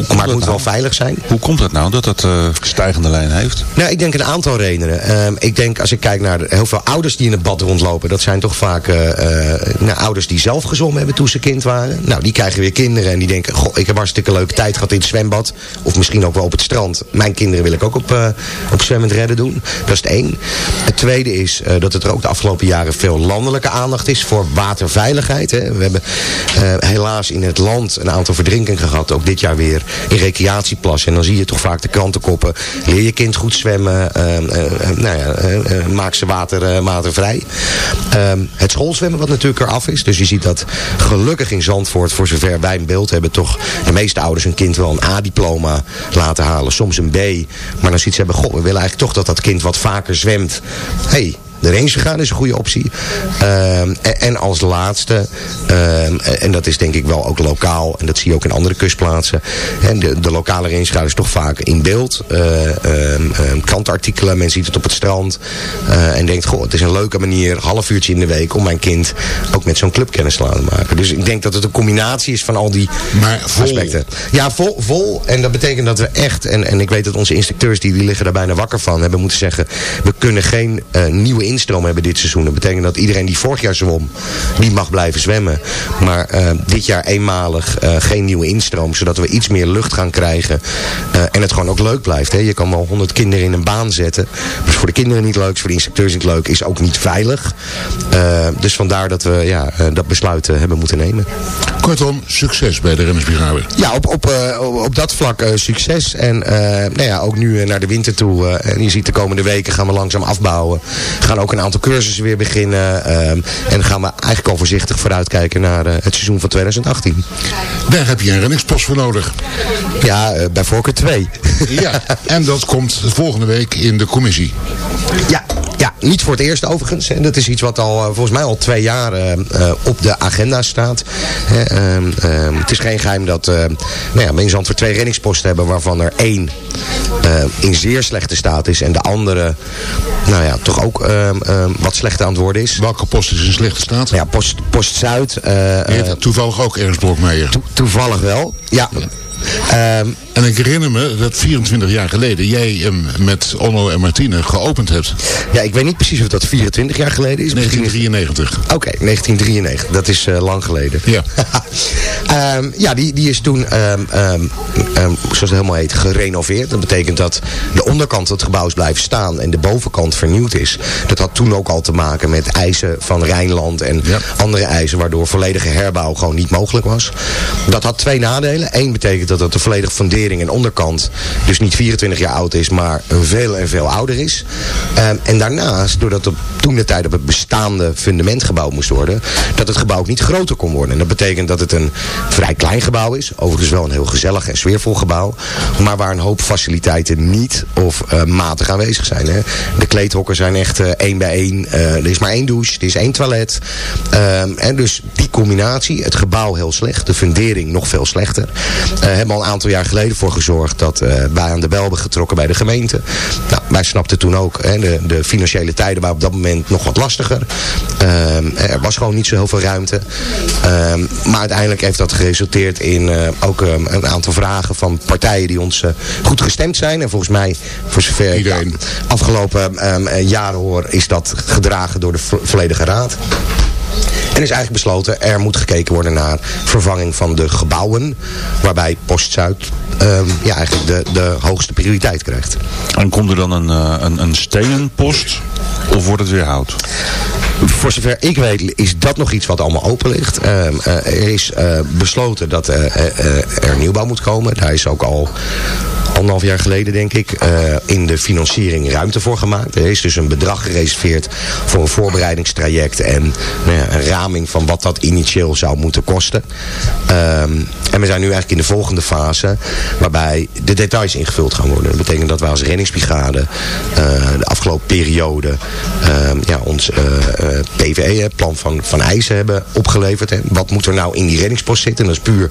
maar het moet wel veilig zijn. Hoe komt het nou dat dat stijgende lijn heeft? Nou, ik denk een aantal redenen. Ehm, ik denk, als ik kijk naar heel veel ouders die in het bad rondlopen... dat zijn toch vaak nou, ouders die zelf gezwommen hebben toen ze kind waren. Nou, die krijgen weer kinderen en die denken... goh, ik heb hartstikke tijd gehad in het zwembad. Of misschien ook wel op het strand. Mijn kinderen wil ik ook op, eh, op zwemmend redden doen. Dat is het één. Het tweede is eh, dat het er ook de afgelopen jaren... veel landelijke aandacht is voor waterveiligheid. Hè. We hebben eh, helaas in het land een aantal verdrinkingen gehad. Ook dit jaar weer in recreatieplassen. En dan zie je toch vaak de krantenkoppen. Leer je kind goed zwemmen. nou ja, maak ze water, watervrij. Ehm, het schoolzwemmen wat natuurlijk eraf is. Dus je ziet dat gelukkig in Zandvoort, voor zover wij een beeld hebben... toch de meeste ouders hun kind wel een A-diploma laten halen. Soms een B. Maar dan ziet ze hebben, goh, we willen eigenlijk toch dat dat kind wat vaker zwemt. hey, de gaan is een goede optie. Ehm, en, en als laatste, ehm, en dat is denk ik wel ook lokaal, en dat zie je ook in andere kustplaatsen. En de, de lokale range gaan is toch vaak in beeld. eh, ehm, krantartikelen, men ziet het op het strand. eh, en denkt, goh, het is een leuke manier, half uurtje in de week, om mijn kind ook met zo'n club kennis te laten maken. Dus ik denk dat het een combinatie is van al die Maar vol. aspecten. Ja, vol, vol. En dat betekent dat we echt, en, en ik weet dat onze instructeurs, die, die liggen daar bijna wakker van, hebben moeten zeggen, we kunnen geen eh, nieuwe instroom hebben dit seizoen. Dat betekent dat iedereen die vorig jaar zwom, die mag blijven zwemmen. Maar eh, dit jaar eenmalig eh, geen nieuwe instroom, zodat we iets meer lucht gaan krijgen. Eh, en het gewoon ook leuk blijft. Hè. Je kan wel honderd kinderen in een baan zetten. Dat is voor de kinderen niet leuk, is voor de instructeurs niet leuk, is ook niet veilig. Dus vandaar dat we ja, dat besluit hebben moeten nemen. Kortom, succes bij de rennersbrigade. Ja, op, op, op, dat vlak succes. En nou ja, ook nu naar de winter toe. en je ziet de komende weken gaan we langzaam afbouwen. We gaan ook een aantal cursussen weer beginnen. ehm, en gaan we eigenlijk al voorzichtig vooruitkijken naar eh, het seizoen van 2018. Daar heb je een renningspost voor nodig. Ja, eh, bij voorkeur twee. Ja, en dat komt volgende week in de commissie. Ja, ja, niet voor het eerst overigens. En dat is iets wat al eh, volgens mij al twee jaar eh, eh, op de agenda staat. Ehm, ehm, het is geen geheim dat nou ja, we in Zandvoort twee reddingsposten hebben... waarvan er één in zeer slechte staat is... en de andere nou ja, toch ook ehm, wat slechter aan het worden is. Welke post is in slechte staat? Ja, Post, Post Zuid. toevallig ook Ernst Blokmeijer. to- toevallig wel, ja. En ik herinner me dat 24 jaar geleden jij hem met Onno en Martine geopend hebt. ja, ik weet niet precies of dat 24 jaar geleden is. Misschien is- 1993. Oké, 1993. Dat is eh, lang geleden. Ja. Ehm, ja, die, die is toen, ehm, ehm, zoals het helemaal heet, gerenoveerd. Dat betekent dat de onderkant van het gebouw is blijven staan en de bovenkant vernieuwd is. Dat had toen ook al te maken met eisen van Rijnland en Ja. andere eisen, waardoor volledige herbouw gewoon niet mogelijk was. Dat had twee nadelen. Eén betekent dat het de volledige en onderkant dus niet 24 jaar oud is, maar veel en veel ouder is. Ehm, en daarnaast, doordat op toen de tijd op het bestaande fundament gebouwd moest worden, dat het gebouw ook niet groter kon worden. En dat betekent dat het een vrij klein gebouw is. Overigens wel een heel gezellig en sfeervol gebouw. Maar waar een hoop faciliteiten niet of eh, matig aanwezig zijn. Hè. De kleedhokken zijn echt eh, één bij één. Eh, er is maar één douche, er is één toilet. Ehm, en dus die combinatie, het gebouw heel slecht, de fundering nog veel slechter. hebben al een aantal jaar geleden voor gezorgd dat eh, wij aan de bel hebben getrokken bij de gemeente. Nou, wij snapten toen ook, hè, de, de financiële tijden waren op dat moment nog wat lastiger. Ehm, er was gewoon niet zo heel veel ruimte. Ehm, maar uiteindelijk heeft dat geresulteerd in eh, ook ehm, een aantal vragen van partijen die ons eh, goed gestemd zijn. En volgens mij, voor zover ik de afgelopen ehm, eh, jaren hoor, is dat gedragen door de vo- volledige raad. En is eigenlijk besloten, er moet gekeken worden naar vervanging van de gebouwen. Waarbij Post Zuid ehm, ja, eigenlijk de, de hoogste prioriteit krijgt. En komt er dan een, eh, een, een stenen post of wordt het weer hout? Voor zover ik weet is dat nog iets wat allemaal open ligt. Ehm, eh, er is eh, besloten dat er nieuwbouw moet komen. Daar is ook al anderhalf jaar geleden, denk ik, eh, in de financiering ruimte voor gemaakt. Er is dus een bedrag gereserveerd voor een voorbereidingstraject en nou ja, een raming van wat dat initieel zou moeten kosten. Ehm, en we zijn nu eigenlijk in de volgende fase waarbij de details ingevuld gaan worden. Dat betekent dat wij als reddingsbrigade eh, de afgelopen periode ehm, ja, ons eh, PVE, plan van, van eisen hebben opgeleverd. Hè. Wat moet er nou in die reddingspost zitten? En dat is puur,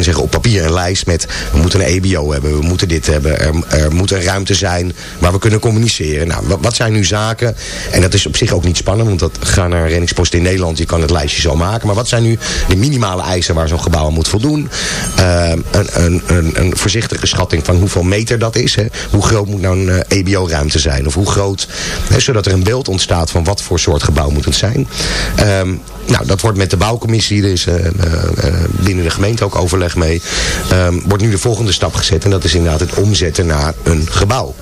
zeggen, op papier een lijst met we moeten een EBO hebben, we moeten dit hebben, er, er moet een ruimte zijn waar we kunnen communiceren. Nou, wat, zijn nu zaken? En dat is op zich ook niet spannend, want dat ga naar een in Nederland, je kan het lijstje zo maken. Maar wat zijn nu de minimale eisen waar zo'n gebouw aan moet voldoen? Ehm, een, een, een, een voorzichtige schatting van hoeveel meter dat is. Hè? Hoe groot moet nou een eh, EBO-ruimte zijn? Of hoe groot, hè, zodat er een beeld ontstaat van wat voor soort gebouw moet het zijn. Ehm, nou, dat wordt met de bouwcommissie, er is eh, eh, binnen de gemeente ook overleg mee, ehm, wordt nu de volgende stap gezet. En dat is inderdaad het omzetten naar een gebouw.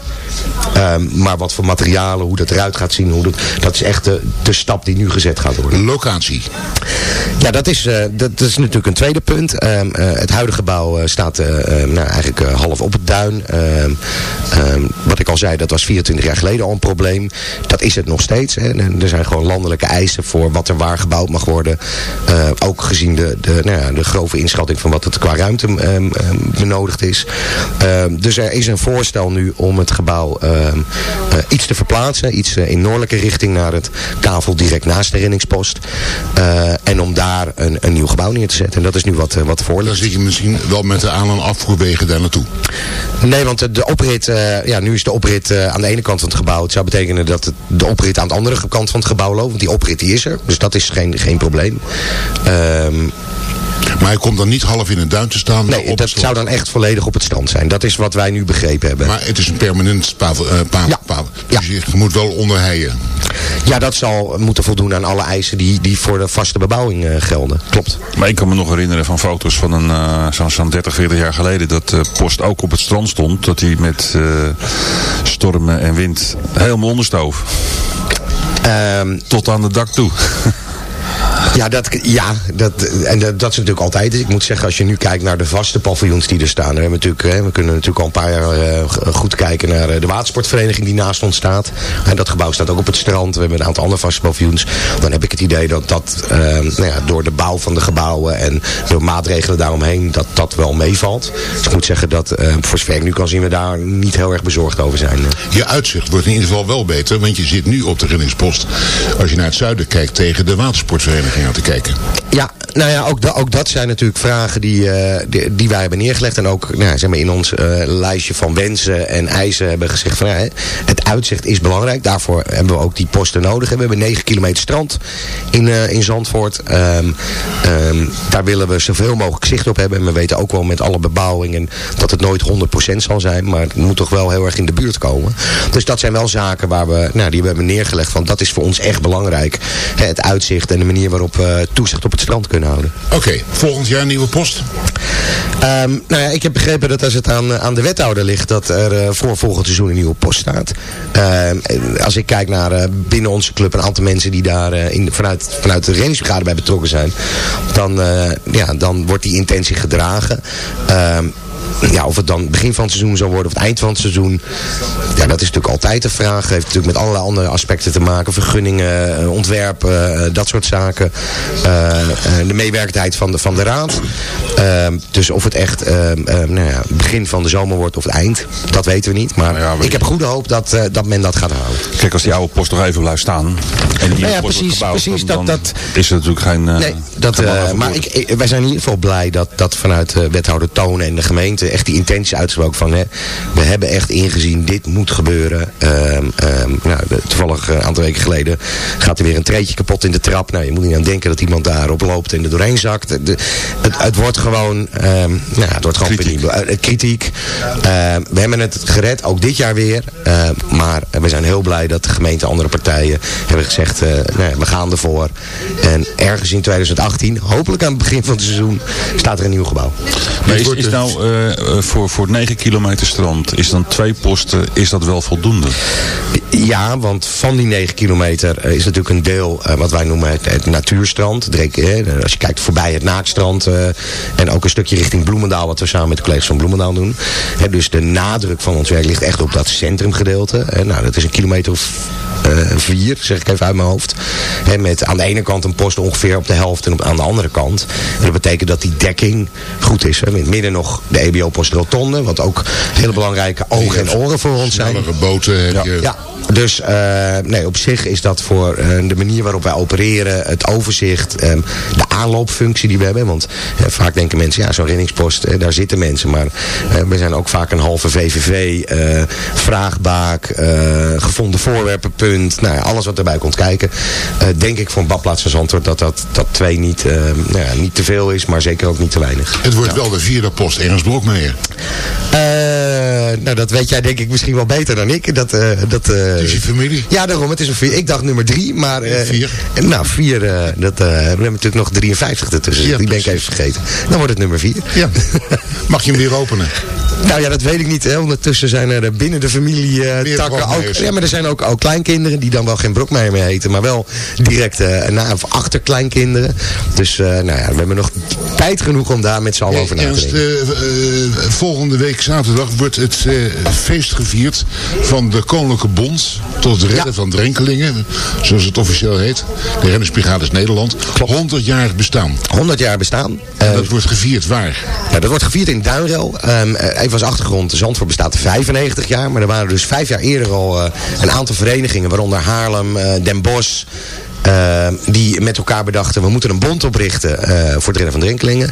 Ehm, maar wat voor materialen, hoe dat eruit gaat zien, hoe dat, dat is echt de, de stap die nu gezet gaat worden. Locatie. Ja, dat is, eh, dat, dat is natuurlijk een tweede punt. Ehm, eh, het huidige gebouw staat nou, eigenlijk half op het duin. Wat ik al zei, dat was 24 jaar geleden al een probleem. Dat is het nog steeds. Hè. En er zijn gewoon landelijke eisen voor wat er waar gebouwd mag worden. Eh, ook gezien de, de, nou ja, de grove inschatting van wat het qua ruimte ehm, ehm, benodigd is. Ehm, dus er is een voorstel nu om het gebouw eh, iets te verplaatsen. Iets eh, in noordelijke richting naar het kavel direct naast de reddingspost. Eh, en om daar een, een nieuw gebouw neer te zetten. En dat is nu wat, wat voor Dan zit je misschien wel met de aan- en afvoerwegen daar naartoe. Nee, want de- oprit, ja, nu is de oprit aan de ene kant van het gebouw. Het zou betekenen dat het, de oprit aan de andere kant van het gebouw loopt. Want die oprit die is er. Dus dat is geen, geen probleem. Ehm, Maar hij komt dan niet half in een duin te staan. nee, op dat zou dan echt volledig op het strand zijn. Dat is wat wij nu begrepen hebben. Maar het is een permanent pavel, eh, pavel, Ja. pavel. Ja. Dus je moet wel onderheien. Ja, dat zal moeten voldoen aan alle eisen die, die voor de vaste bebouwing eh, gelden. Klopt. Maar ik kan me nog herinneren van foto's van een, eh, zo'n zo'n 30, 40 jaar geleden... dat de post ook op het strand stond. Dat hij met eh, stormen en wind helemaal onderstoof. Ehm, Tot aan het dak toe. Ja, dat, ja dat, en dat, is natuurlijk altijd. Ik moet zeggen, als je nu kijkt naar de vaste paviljoens die er staan. We, hebben natuurlijk, hè, we kunnen natuurlijk al een paar jaar eh, goed kijken naar eh, de watersportvereniging die naast ons staat. En dat gebouw staat ook op het strand. We hebben een aantal andere vaste paviljoens. Dan heb ik het idee dat dat eh, nou ja, door de bouw van de gebouwen en door maatregelen daaromheen, dat dat wel meevalt. Dus ik moet zeggen dat eh, voor zover ik nu kan zien, we daar niet heel erg bezorgd over zijn. Je uitzicht wordt in ieder geval wel beter, want je zit nu op de reddingspost. Als je naar het zuiden kijkt, tegen de watersportvereniging te kijken. Ja, nou ja, ook, ook dat zijn natuurlijk vragen die, eh, die, die wij hebben neergelegd. En ook nou, zeg maar in ons eh, lijstje van wensen en eisen hebben gezegd van hè, het uitzicht is belangrijk. Daarvoor hebben we ook die posten nodig. We hebben 9 kilometer strand in, eh, in Zandvoort. Ehm, ehm, daar willen we zoveel mogelijk zicht op hebben. En we weten ook wel met alle bebouwingen dat het nooit 100% zal zijn. Maar het moet toch wel heel erg in de buurt komen. Dus dat zijn wel zaken waar we, nou, die we hebben neergelegd van dat is voor ons echt belangrijk. Het uitzicht en de manier waarop we toezicht op het strand kunnen houden. Oké, volgend jaar nieuwe post. Ehm, nou ja, ik heb begrepen dat als het aan, eh, aan de wethouder ligt, dat er eh, voor volgend seizoen een nieuwe post staat. Ehm, als ik kijk naar eh, binnen onze club een aantal mensen die daar in, vanuit, vanuit de reddingsbrigade bij betrokken zijn, dan, ja, dan wordt die intentie gedragen. Ehm, ja, of het dan begin van het seizoen zal worden of het eind van het seizoen. Ja, dat is natuurlijk altijd de vraag. Heeft natuurlijk met allerlei andere aspecten te maken. Vergunningen, eh, ontwerpen, eh, dat soort zaken. Eh, eh, de meewerkendheid van de, van de raad. Ehm, dus of het echt ehm, ehm, nou ja, begin van de zomer wordt of het eind. Dat weten we niet. Maar Nou ja, ik heb goede hoop dat, eh, dat men dat gaat houden. Kijk, als die oude post nog even blijft staan. En die Nou ja, precies, gebouwd, precies, dan, dat- dan dat- is er natuurlijk geen... eh, Nee, dat, geen eh, maar ik, ik- wij zijn in ieder geval blij dat, dat vanuit de wethouder Tonen en de gemeente echt die intentie uitgesproken van hè, we hebben echt ingezien, dit moet gebeuren. Ehm, ehm, nou, toevallig eh, een aantal weken geleden gaat er weer een treetje kapot in de trap. Nou, je moet niet aan denken dat iemand daarop loopt en er doorheen zakt. De- het, het wordt gewoon, ehm, nou, ja, het wordt gewoon Kritiek. Eh, kritiek. Ehm, we hebben het gered, ook dit jaar weer. Maar we zijn heel blij dat de gemeente en andere partijen hebben gezegd, eh, nou ja, we gaan ervoor. En ergens in 2018, hopelijk aan het begin van het seizoen, staat er een nieuw gebouw. Maar is, is het- nou, eh, voor, voor 9 kilometer strand is dan twee posten, is dat wel voldoende? Ja, want van die 9 kilometer eh, is natuurlijk een deel eh, wat wij noemen het, het natuurstrand. Het als je kijkt voorbij het Naakstrand en ook een stukje richting Bloemendaal wat we samen met de collega's van Bloemendaal doen. Dus de nadruk van ons werk ligt echt op dat centrumgedeelte. Nou, dat is een kilometer of vier, zeg ik even uit mijn hoofd. Hè, met aan de ene kant een post ongeveer op de helft en op, aan de andere kant. En dat betekent dat die dekking goed is. Hè. In het midden nog de EBO-post Rotonde, wat ook hele belangrijke ogen en oren voor ons zijn. Snellere boten heb je. Ja, dus eh, nee, op zich is dat voor eh, de manier waarop wij opereren, het overzicht, ehm, de aanloopfunctie die we hebben. Want eh, vaak denken mensen, ja, zo'n reddingspost, daar zitten mensen. Maar we zijn ook vaak een halve VVV, vraagbaak, gevonden voorwerpenpunt. Nou ja, alles wat erbij komt kijken. Denk ik voor een badplaats als antwoord dat, dat dat twee niet, nou ja, niet te veel is, maar zeker ook niet te weinig. Het wordt wel de vierde post Ernst Blokmeijer. Nou, dat weet jij denk ik misschien wel beter dan ik. Dat, dat, Het is je familie. Ja, daarom. Het is een vier. Ik dacht nummer drie, maar... eh, Vier. Nou, vier. eh, dat, eh, we hebben natuurlijk nog 53 ertussen. Ja, die ben ik even vergeten. Dan wordt het nummer vier. Ja. Mag je hem weer openen? Nou ja, dat weet ik niet. Hè. Ondertussen zijn er eh, binnen de familie eh, takken ook... Ja, maar er zijn ook, ook kleinkinderen die dan wel geen Brokmeijer meer heten. Maar wel direct eh, na of achterkleinkinderen. Dus eh, nou ja, we hebben nog tijd genoeg om daar met z'n allen over na te denken. eh, eh, volgende week zaterdag wordt het eh, feest gevierd van de Koninklijke Bond tot het redden Ja. van drenkelingen, zoals het officieel heet. De Rennersbrigades Nederland. 100 jaar bestaan. 100 jaar bestaan. Eh, Dat wordt gevierd waar? Ja, dat wordt gevierd in Duinrel. Ehm, eh, even als achtergrond, Zandvoort bestaat 95 jaar. Maar er waren dus vijf jaar eerder al eh, een aantal verenigingen. Waaronder Haarlem, Den Bosch. die met elkaar bedachten, we moeten een bond oprichten voor het redden van drenkelingen.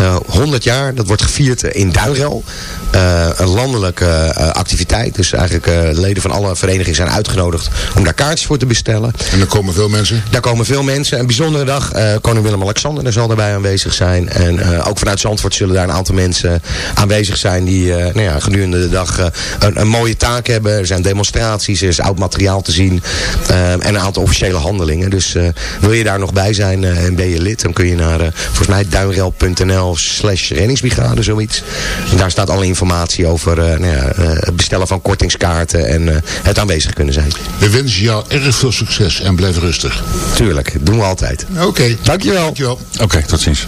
Eh 100 jaar, dat wordt gevierd in Duinrel. Eh, een landelijke eh, activiteit. Dus eigenlijk eh, leden van alle verenigingen zijn uitgenodigd om daar kaartjes voor te bestellen. En dan komen veel mensen. Daar komen veel mensen. Een bijzondere dag. koning Willem-Alexander zal erbij aanwezig zijn. En ook vanuit Zandvoort zullen daar een aantal mensen aanwezig zijn... die nou ja, gedurende de dag een, een mooie taak hebben. Er zijn demonstraties, er is oud materiaal te zien. en een aantal officiële handelingen. Dus wil je daar nog bij zijn en ben je lid... dan kun je naar, volgens mij, duinrel.nl slash reddingsbrigade, zoiets. En daar staat alle informatie over eh, nou ja, eh, het bestellen van kortingskaarten... en eh, het aanwezig kunnen zijn. We wensen jou erg veel succes en blijf rustig. Tuurlijk, doen we altijd. Oké. Dankjewel. Dankjewel. Oké, tot ziens.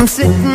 I'm sitting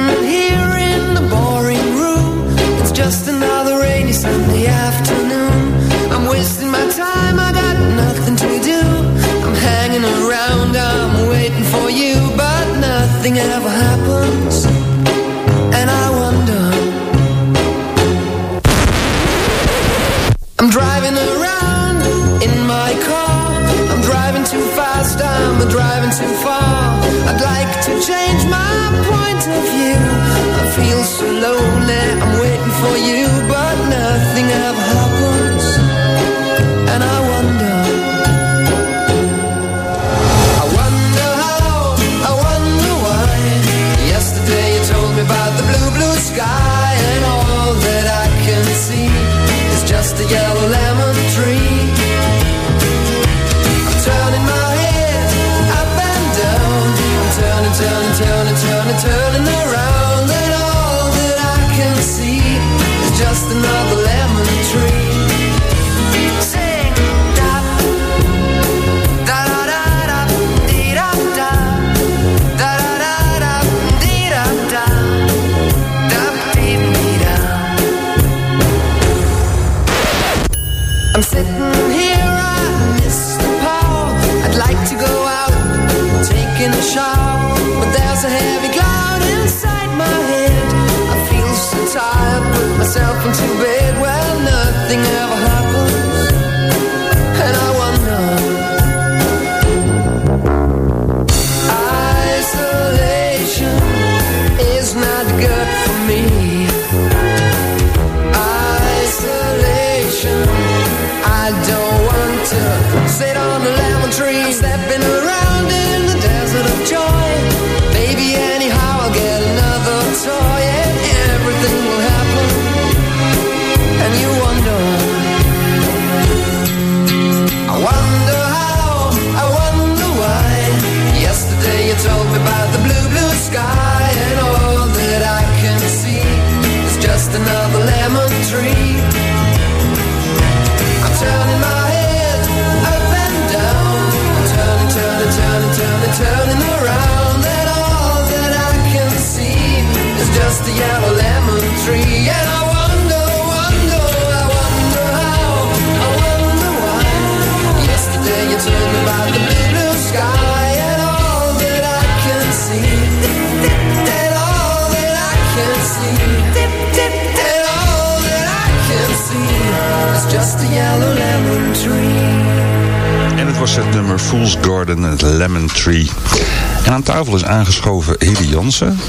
aangeschoven Hilly Jansen.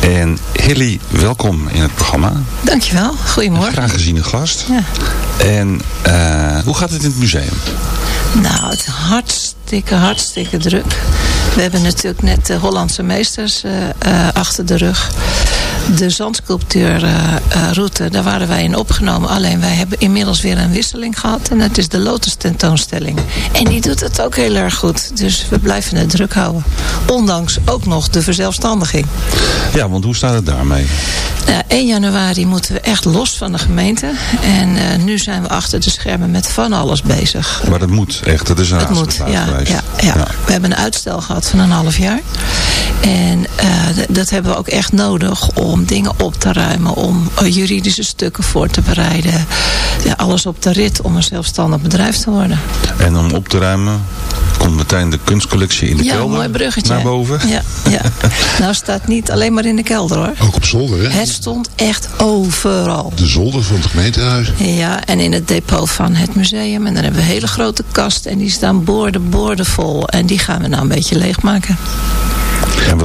En Hilly, welkom in het programma. Dankjewel, goedemorgen. Graag geziene gast. Ja. En eh, hoe gaat het in het museum? Nou, het is hartstikke, hartstikke druk. We hebben natuurlijk net de Hollandse meesters eh, eh, achter de rug. De zandsculptuurroute, daar waren wij in opgenomen. Alleen wij hebben inmiddels weer een wisseling gehad. En dat is de Lotus tentoonstelling. En die doet het ook heel erg goed. Dus we blijven het druk houden. Ondanks ook nog de verzelfstandiging. Ja, want hoe staat het daarmee? Nou, 1 januari moeten we echt los van de gemeente. En eh, nu zijn we achter de schermen met van alles bezig. Maar dat moet echt, dat is een Het moet, ja, geweest. ja, ja. We hebben een uitstel gehad van een half jaar. En eh, dat hebben we ook echt nodig om dingen op te ruimen. Om eh, juridische stukken voor te bereiden. Ja, alles op de rit om een zelfstandig bedrijf te worden. En om op te ruimen komt meteen de kunstcollectie in de ja, kelder mooi bruggetje. naar boven. Ja, ja. nou staat niet alleen maar in de kelder hoor. Ook op zolder, hè? Het stond echt overal. De zolder van het gemeentehuis. Ja, en in het depot van het museum. En dan hebben we hele grote kasten. En die staan boorden, boorden vol. En die gaan we nou een beetje leegmaken.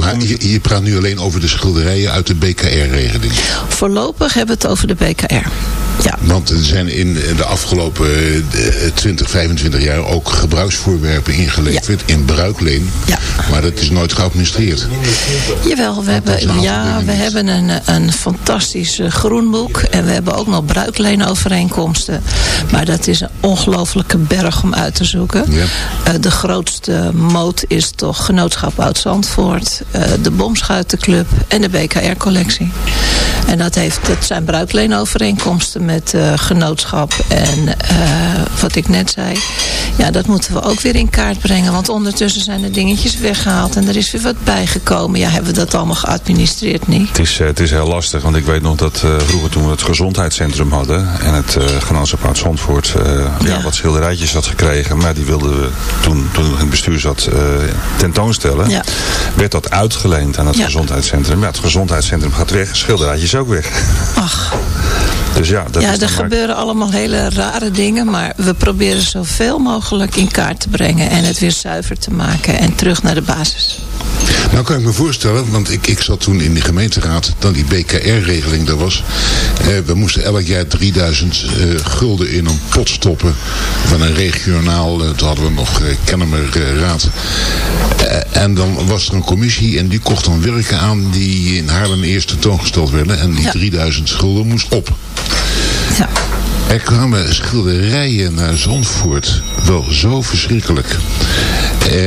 Maar je, je praat nu alleen over de schilderijen uit de BKR-regeling. Voorlopig hebben we het over de BKR. Ja. Want er zijn in de afgelopen eh, 20, 25 jaar ook gebruiksvoorwerpen ingeleverd in bruikleen. Maar dat is nooit geadministreerd. Jawel, we hebben, ja, we hebben een, een fantastisch eh, groenboek. En we hebben ook nog bruikleenovereenkomsten. Maar dat is een ongelofelijke berg om uit te zoeken. Eh, de grootste moot is toch Genootschap Oud-Zandvoort. eh, de Bomschuitenclub en de BKR-collectie. En dat, heeft, dat zijn bruikleenovereenkomsten met eh, genootschap. En eh, wat ik net zei. Ja, dat moeten we ook weer in kaart brengen. Want ondertussen zijn er dingetjes weggehaald. En er is weer wat bijgekomen. Ja, hebben we dat allemaal geadministreerd niet? Het is, eh, het is heel lastig, want ik weet nog dat vroeger toen we het gezondheidscentrum hadden en het genootschap uit Zandvoort ja. wat schilderijtjes had gekregen, maar die wilden we toen, toen ik in het bestuur zat tentoonstellen, Ja. werd dat uitgeleend aan het Ja. gezondheidscentrum. Ja, het gezondheidscentrum gaat weg, schilderijtjes ook weg. Ach. Dus ja, dat ja, is er maar- gebeuren allemaal hele rare dingen. Maar we proberen zoveel mogelijk in kaart te brengen. En het weer zuiver te maken. En terug naar de basis. Nou kan ik me voorstellen, want ik, ik zat toen in de gemeenteraad, dan die BKR-regeling er was. Eh, we moesten elk jaar 3000 eh, gulden in een pot stoppen van een regionaal, eh, toen hadden we nog eh, Kennemer eh, raad. Eh, en dan was er een commissie en die kocht dan werken aan die in Haarlem eerst tentoongesteld werden. En die Ja. 3000 gulden moest op. Ja. Er kwamen schilderijen naar Zandvoort. Wel zo verschrikkelijk.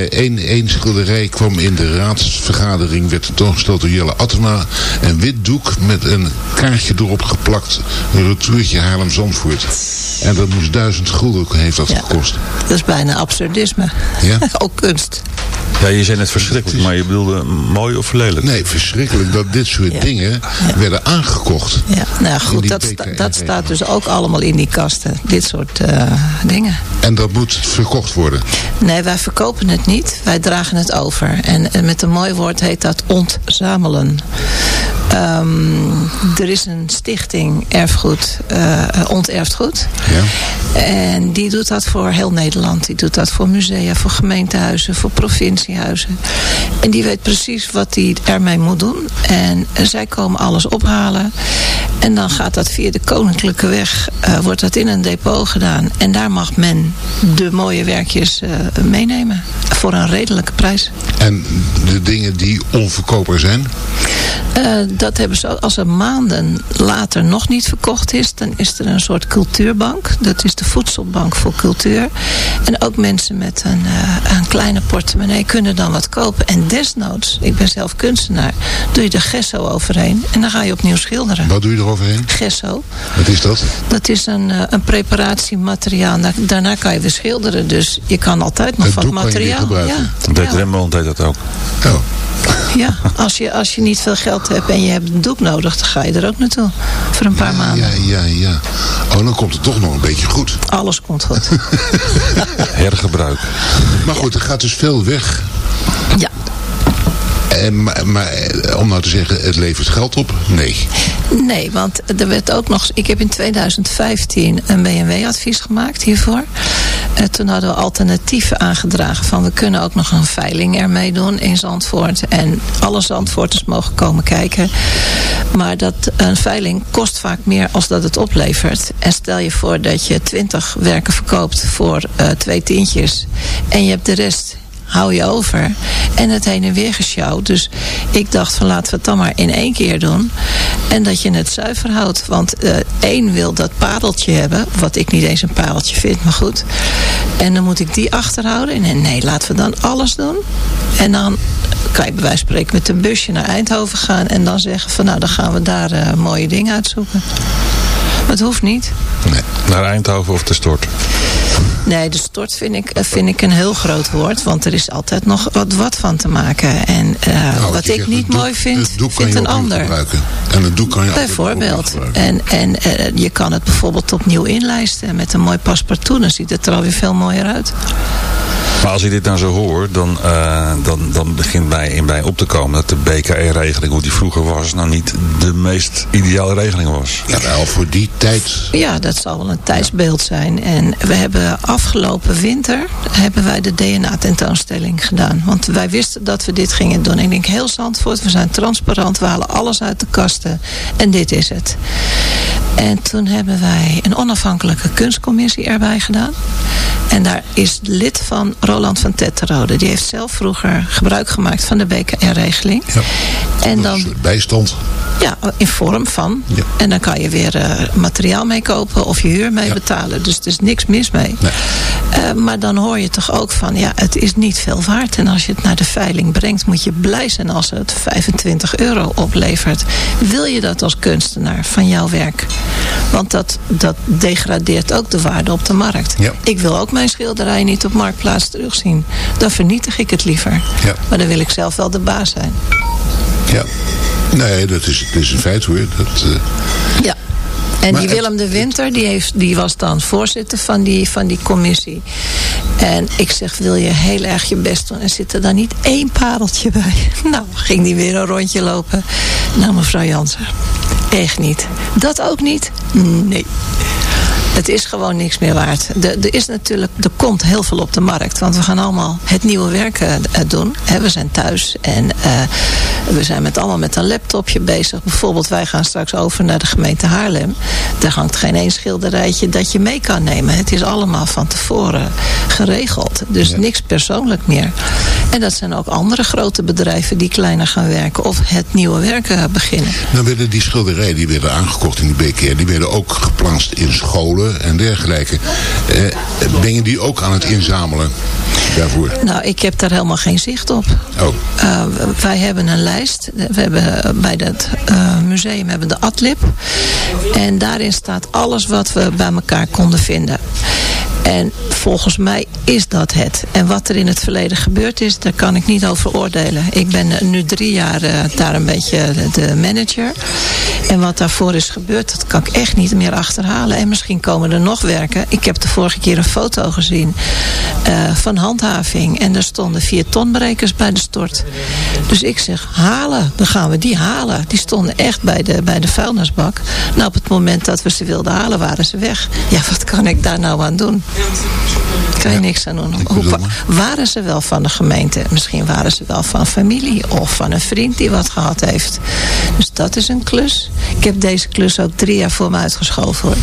Eén één schilderij kwam in de raadsvergadering, werd tentoongesteld door Jelle Attema. Een wit doek met een kaartje erop geplakt. Een retourtje Haarlem-Zandvoort. En dat moest duizend gulden heeft dat gekost. Dat is bijna absurdisme. Ja? Ook kunst. Ja, je zei net verschrikkelijk, maar je bedoelde mooi of lelijk? Nee, verschrikkelijk dat dit soort dingen werden aangekocht. Ja, nou goed, dat, sta- dat staat dus ook allemaal in die kasten. Dit soort eh, dingen. En dat moet verkocht worden. Nee, wij verkopen het niet. Wij dragen het over. En, en met een mooi woord heet dat ontzamelen. Ehm, er is een stichting erfgoed, eh onterfd goed. Ja. En die doet dat voor heel Nederland. Die doet dat voor musea, voor gemeentehuizen, voor provinciehuizen. En die weet precies wat hij ermee moet doen. En zij komen alles ophalen. En dan gaat dat via de koninklijke weg, eh, wordt dat in een depot gedaan. En daar mag men de mooie werkjes eh, meenemen. Voor een redelijke prijs. En de dingen die onverkoopbaar zijn. Eh, dat hebben ze. Als er maanden later nog niet verkocht is, dan is er een soort cultuurbank. Dat is de voedselbank voor cultuur. En ook mensen met een, eh, een kleine portemonnee kunnen dan wat kopen. En desnoods, ik ben zelf kunstenaar, doe je er gesso overheen. En dan ga je opnieuw schilderen. Wat doe je eroverheen? Gesso. Wat is dat? Dat is een, eh, een preparatiemateriaal. Da- Daarna kan je weer schilderen. Dus je kan altijd nog Het wat doek materiaal. gebruiken. Ja. Deed Rembrandt deed dat ook. Oh. Ja, als je, als je niet veel geld hebt en je hebt een doek nodig, dan ga je er ook naartoe. Voor een paar maanden. Ja, ja, ja. Oh, dan komt het toch nog een beetje goed. Alles komt goed. Hergebruik. Maar goed, er gaat dus veel weg. Ja. En, maar, eh, om nou te zeggen, het levert geld op? Nee. Nee, want er werd ook nog... Ik heb in 2015 een BMW-advies gemaakt hiervoor. En toen hadden we alternatieven aangedragen van we kunnen ook nog een veiling ermee doen in Zandvoort. En alle Zandvoorters mogen komen kijken. Maar dat, een veiling kost vaak meer als dat het oplevert. En stel je voor dat je twintig werken verkoopt voor eh, twee tientjes. En je hebt de rest hou je over. En het heen en weer gesjouwd. Dus ik dacht van laten we het dan maar in één keer doen. En dat je het zuiver houdt. Want eh, één wil dat pareltje hebben. Wat ik niet eens een pareltje vind, maar goed. En dan moet ik die achterhouden. En nee, laten we dan alles doen. En dan kan je bij wijze van spreken met een busje naar Eindhoven gaan. En dan zeggen van nou, dan gaan we daar eh, mooie dingen uitzoeken. Het hoeft niet. Nee, naar Eindhoven of te stort. Nee, de stort vind ik, eh, vind ik een heel groot woord. Want er is altijd nog wat, wat van te maken. En Nou, wat ik zegt, niet doek- mooi vind, vindt een ander. gebruiken. En het doek kan je Bijvoorbeeld. En, en eh, je kan het bijvoorbeeld opnieuw inlijsten. Met een mooi paspartout. Dan ziet het er alweer veel mooier uit. Maar als ik dit nou zo hoor, dan, eh, dan, dan begint mij in mij op te komen dat de BKE-regeling, hoe die vroeger was, nou niet de meest ideale regeling was. Ja, wel voor die tijd. Ja, dat zal wel een tijdsbeeld zijn. En we hebben afgelopen winter hebben wij de DNA-tentoonstelling gedaan. Want wij wisten dat we dit gingen doen. Ik denk heel Zandvoort, we zijn transparant, we halen alles uit de kasten. En dit is het. En toen hebben wij een onafhankelijke kunstcommissie erbij gedaan. En daar is lid van Roland van Tetterode. Die heeft zelf vroeger gebruik gemaakt van de BKR-regeling. Ja. En dan bijstand. ja, in vorm van. Ja. En dan kan je weer eh, materiaal mee kopen of je huur mee Ja. betalen. Dus er is niks mis mee. Nee. Eh, maar dan hoor je toch ook van, ja, het is niet veel waard. En als je het naar de veiling brengt, moet je blij zijn als het 25 euro oplevert. Wil je dat als kunstenaar van jouw werk? Want dat, dat degradeert ook de waarde op de markt. Ja. Ik wil ook mijn schilderij niet op Marktplaats terugzien. Dan vernietig ik het liever. Ja. Maar dan wil ik zelf wel de baas zijn. Ja. Nee, dat is, dat is een feit hoor. Dat, eh, Ja. En Maar die Willem de Winter, die, heeft, die was dan voorzitter van die, van die commissie. En ik zeg, wil je heel erg je best doen? En zit er dan niet één pareltje bij? Nou, ging die weer een rondje lopen. Nou, mevrouw Jansen, echt niet. Dat ook niet? Nee. Het is gewoon niks meer waard. De- Er is natuurlijk, er komt heel veel op de markt. Want we gaan allemaal het nieuwe werk eh, doen. Hè, we zijn thuis en eh, we zijn met allemaal met een laptopje bezig. Bijvoorbeeld, wij gaan straks over naar de gemeente Haarlem. Daar hangt geen één schilderijtje dat je mee kan nemen. Het is allemaal van tevoren geregeld. Dus Ja. niks persoonlijk meer. En dat zijn ook andere grote bedrijven die kleiner gaan werken. Of het nieuwe werken beginnen. Dan werden die schilderijen die werden aangekocht in de BKR, die werden ook geplaatst in scholen en dergelijke. Eh, ben je die ook aan het inzamelen daarvoor? Nou, ik heb daar helemaal geen zicht op. Oh, Uh, wij hebben een lijst. We hebben uh, bij dat uh, museum hebben de Adlib. En daarin staat alles wat we bij elkaar konden vinden. En volgens mij is dat het. En wat er in het verleden gebeurd is, daar kan ik niet over oordelen. Ik ben nu drie jaar uh, daar een beetje de manager. En wat daarvoor is gebeurd, dat kan ik echt niet meer achterhalen. En misschien komen er nog werken. Ik heb de vorige keer een foto gezien uh, van handhaving. En daar stonden vier tonbrekers bij de stort. Dus ik zeg, halen. Dan gaan we die halen. Die stonden echt bij de, bij de vuilnisbak. Nou, op het moment dat we ze wilden halen, waren ze weg. Ja, wat kan ik daar nou aan doen? Kan je ja, niks aan doen. Hoe, waren ze wel van de gemeente? Misschien waren ze wel van familie of van een vriend die wat gehad heeft. Dus dat is een klus. Ik heb deze klus ook drie jaar voor me uitgeschoven hoor.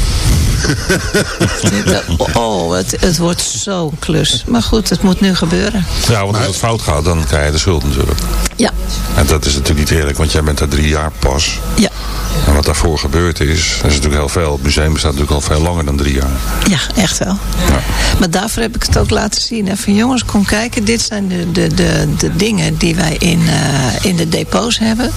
oh, het, het wordt zo'n klus. Maar goed, het moet nu gebeuren. Ja, want als het fout gaat, dan krijg je de schuld natuurlijk. Ja. En dat is natuurlijk niet eerlijk, want jij bent daar drie jaar pas. Ja. En wat daarvoor gebeurd is, dat is natuurlijk heel veel. Het museum bestaat natuurlijk al veel langer dan drie jaar. Ja, echt wel. Ja. Maar daarvoor heb ik het ook laten zien. Van jongens, kom kijken. Dit zijn de, de, de, de dingen die wij in, uh, in de depots hebben.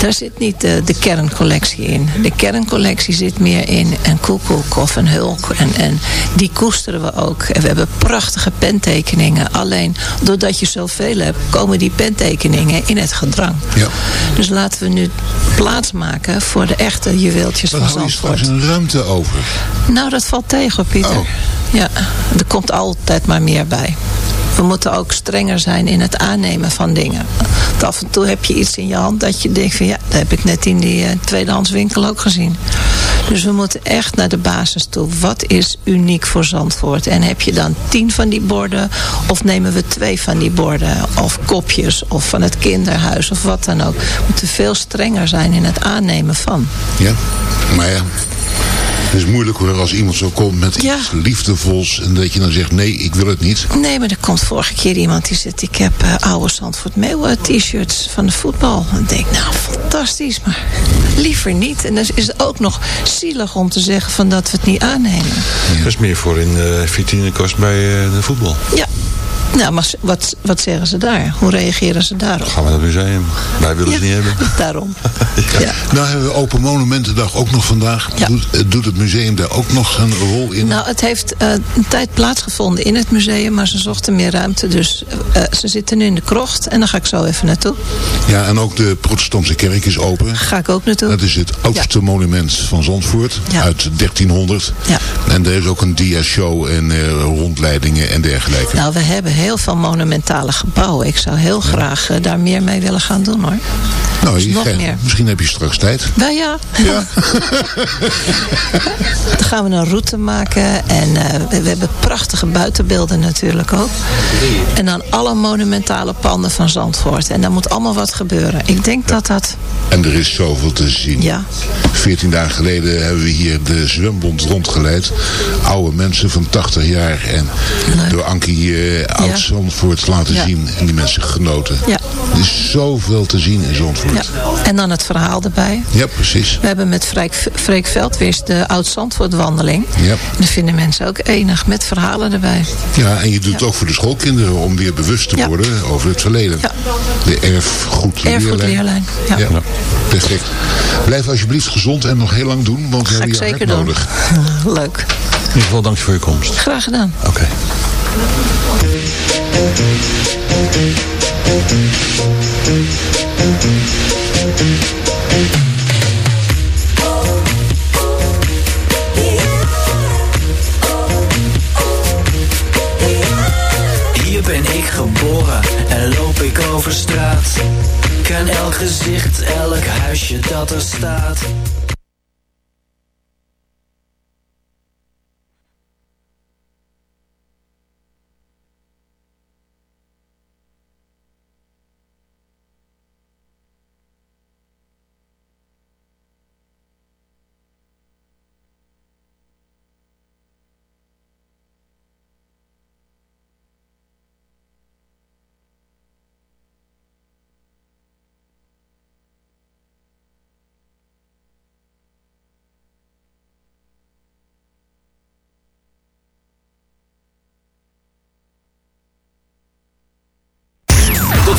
Daar zit niet de, de kerncollectie in. De kerncollectie zit meer in een koekoek of een hulk. En, en die koesteren we ook. En we hebben prachtige pentekeningen. Alleen doordat je zoveel hebt, komen die pentekeningen in het gedrang. Ja. Dus laten we nu plaats maken voor de echte juweeltjes Dan van hou je Zandvoort. straks een ruimte over. Nou, dat valt tegen, Pieter. Oh. Ja, er komt altijd maar meer bij. We moeten ook strenger zijn in het aannemen van dingen. Want af en toe heb je iets in je hand dat je denkt van ja, dat heb ik net in die uh, tweedehands winkel ook gezien. Dus we moeten echt naar de basis toe. Wat is uniek voor Zandvoort? En heb je dan tien van die borden? Of nemen we twee van die borden? Of kopjes? Of van het kinderhuis? Of wat dan ook. We moeten veel strenger zijn in het aannemen van. Ja, maar ja. Het is moeilijk hoor als iemand zo komt met Ja. iets liefdevols en dat je dan zegt nee, ik wil het niet. Nee, maar er komt vorige keer iemand die zegt... ik heb eh, oude Zandvoort Meeuwen t-shirts van de voetbal. En ik denk, nou, fantastisch, maar liever niet. En dan is het ook nog zielig om te zeggen van dat we het niet aannemen. Dat is meer voor in de vitrinekast bij eh, de voetbal. Ja. Nou, maar wat, wat zeggen ze daar? Hoe reageren ze daarop? Gaan we naar het museum. Wij willen het niet hebben. Daarom. Ja. Nou hebben we Open Monumentendag ook nog vandaag. Doet, eh, doet het museum daar ook nog een rol in? Nou, het heeft eh, een tijd plaatsgevonden in het museum, maar ze zochten meer ruimte. Dus eh, ze zitten nu in de krocht en daar ga ik zo even naartoe. Ja, en ook de protestantse kerk is open. Ga ik ook naartoe. Dat is het oudste monument van Zandvoort Ja. uit 1300. Ja. En er is ook een dia-show en eh, rondleidingen en dergelijke. Nou, we hebben heel veel monumentale gebouwen. Ik zou heel graag eh, daar meer mee willen gaan doen hoor. nou, dus nog meer. misschien heb je straks tijd. Nou ja. Dan gaan we een route maken. En eh, we, hebben prachtige buitenbeelden natuurlijk ook. En dan alle monumentale panden van Zandvoort. En daar moet allemaal wat gebeuren. Ik denk dat dat... En er is zoveel te zien. Ja. 14 dagen geleden hebben we hier de zwembond rondgeleid. Oude mensen van 80 jaar. En door Ankie eh oud Zandvoort laten Ja. zien. En die mensen genoten. Ja. Er is zoveel te zien in Zandvoort. Ja. En dan het verhaal erbij. Ja, precies. We hebben met Freek, Freek Veldwist de Oud-Zandvoort wandeling. Ja. En dat vinden mensen ook enig. Met verhalen erbij. Ja, en je doet het ook voor de schoolkinderen om weer bewust te Ja. worden over het verleden. Ja. De erfgoedleerlijn. Erfgoedleerlijn, ja. ja. Perfect. Blijf alsjeblieft gezond en nog heel lang doen, want we hebben je hard nodig. Leuk. In ieder geval dank je voor je komst. Graag gedaan. Oké. Ken elk gezicht, elk huisje dat er staat.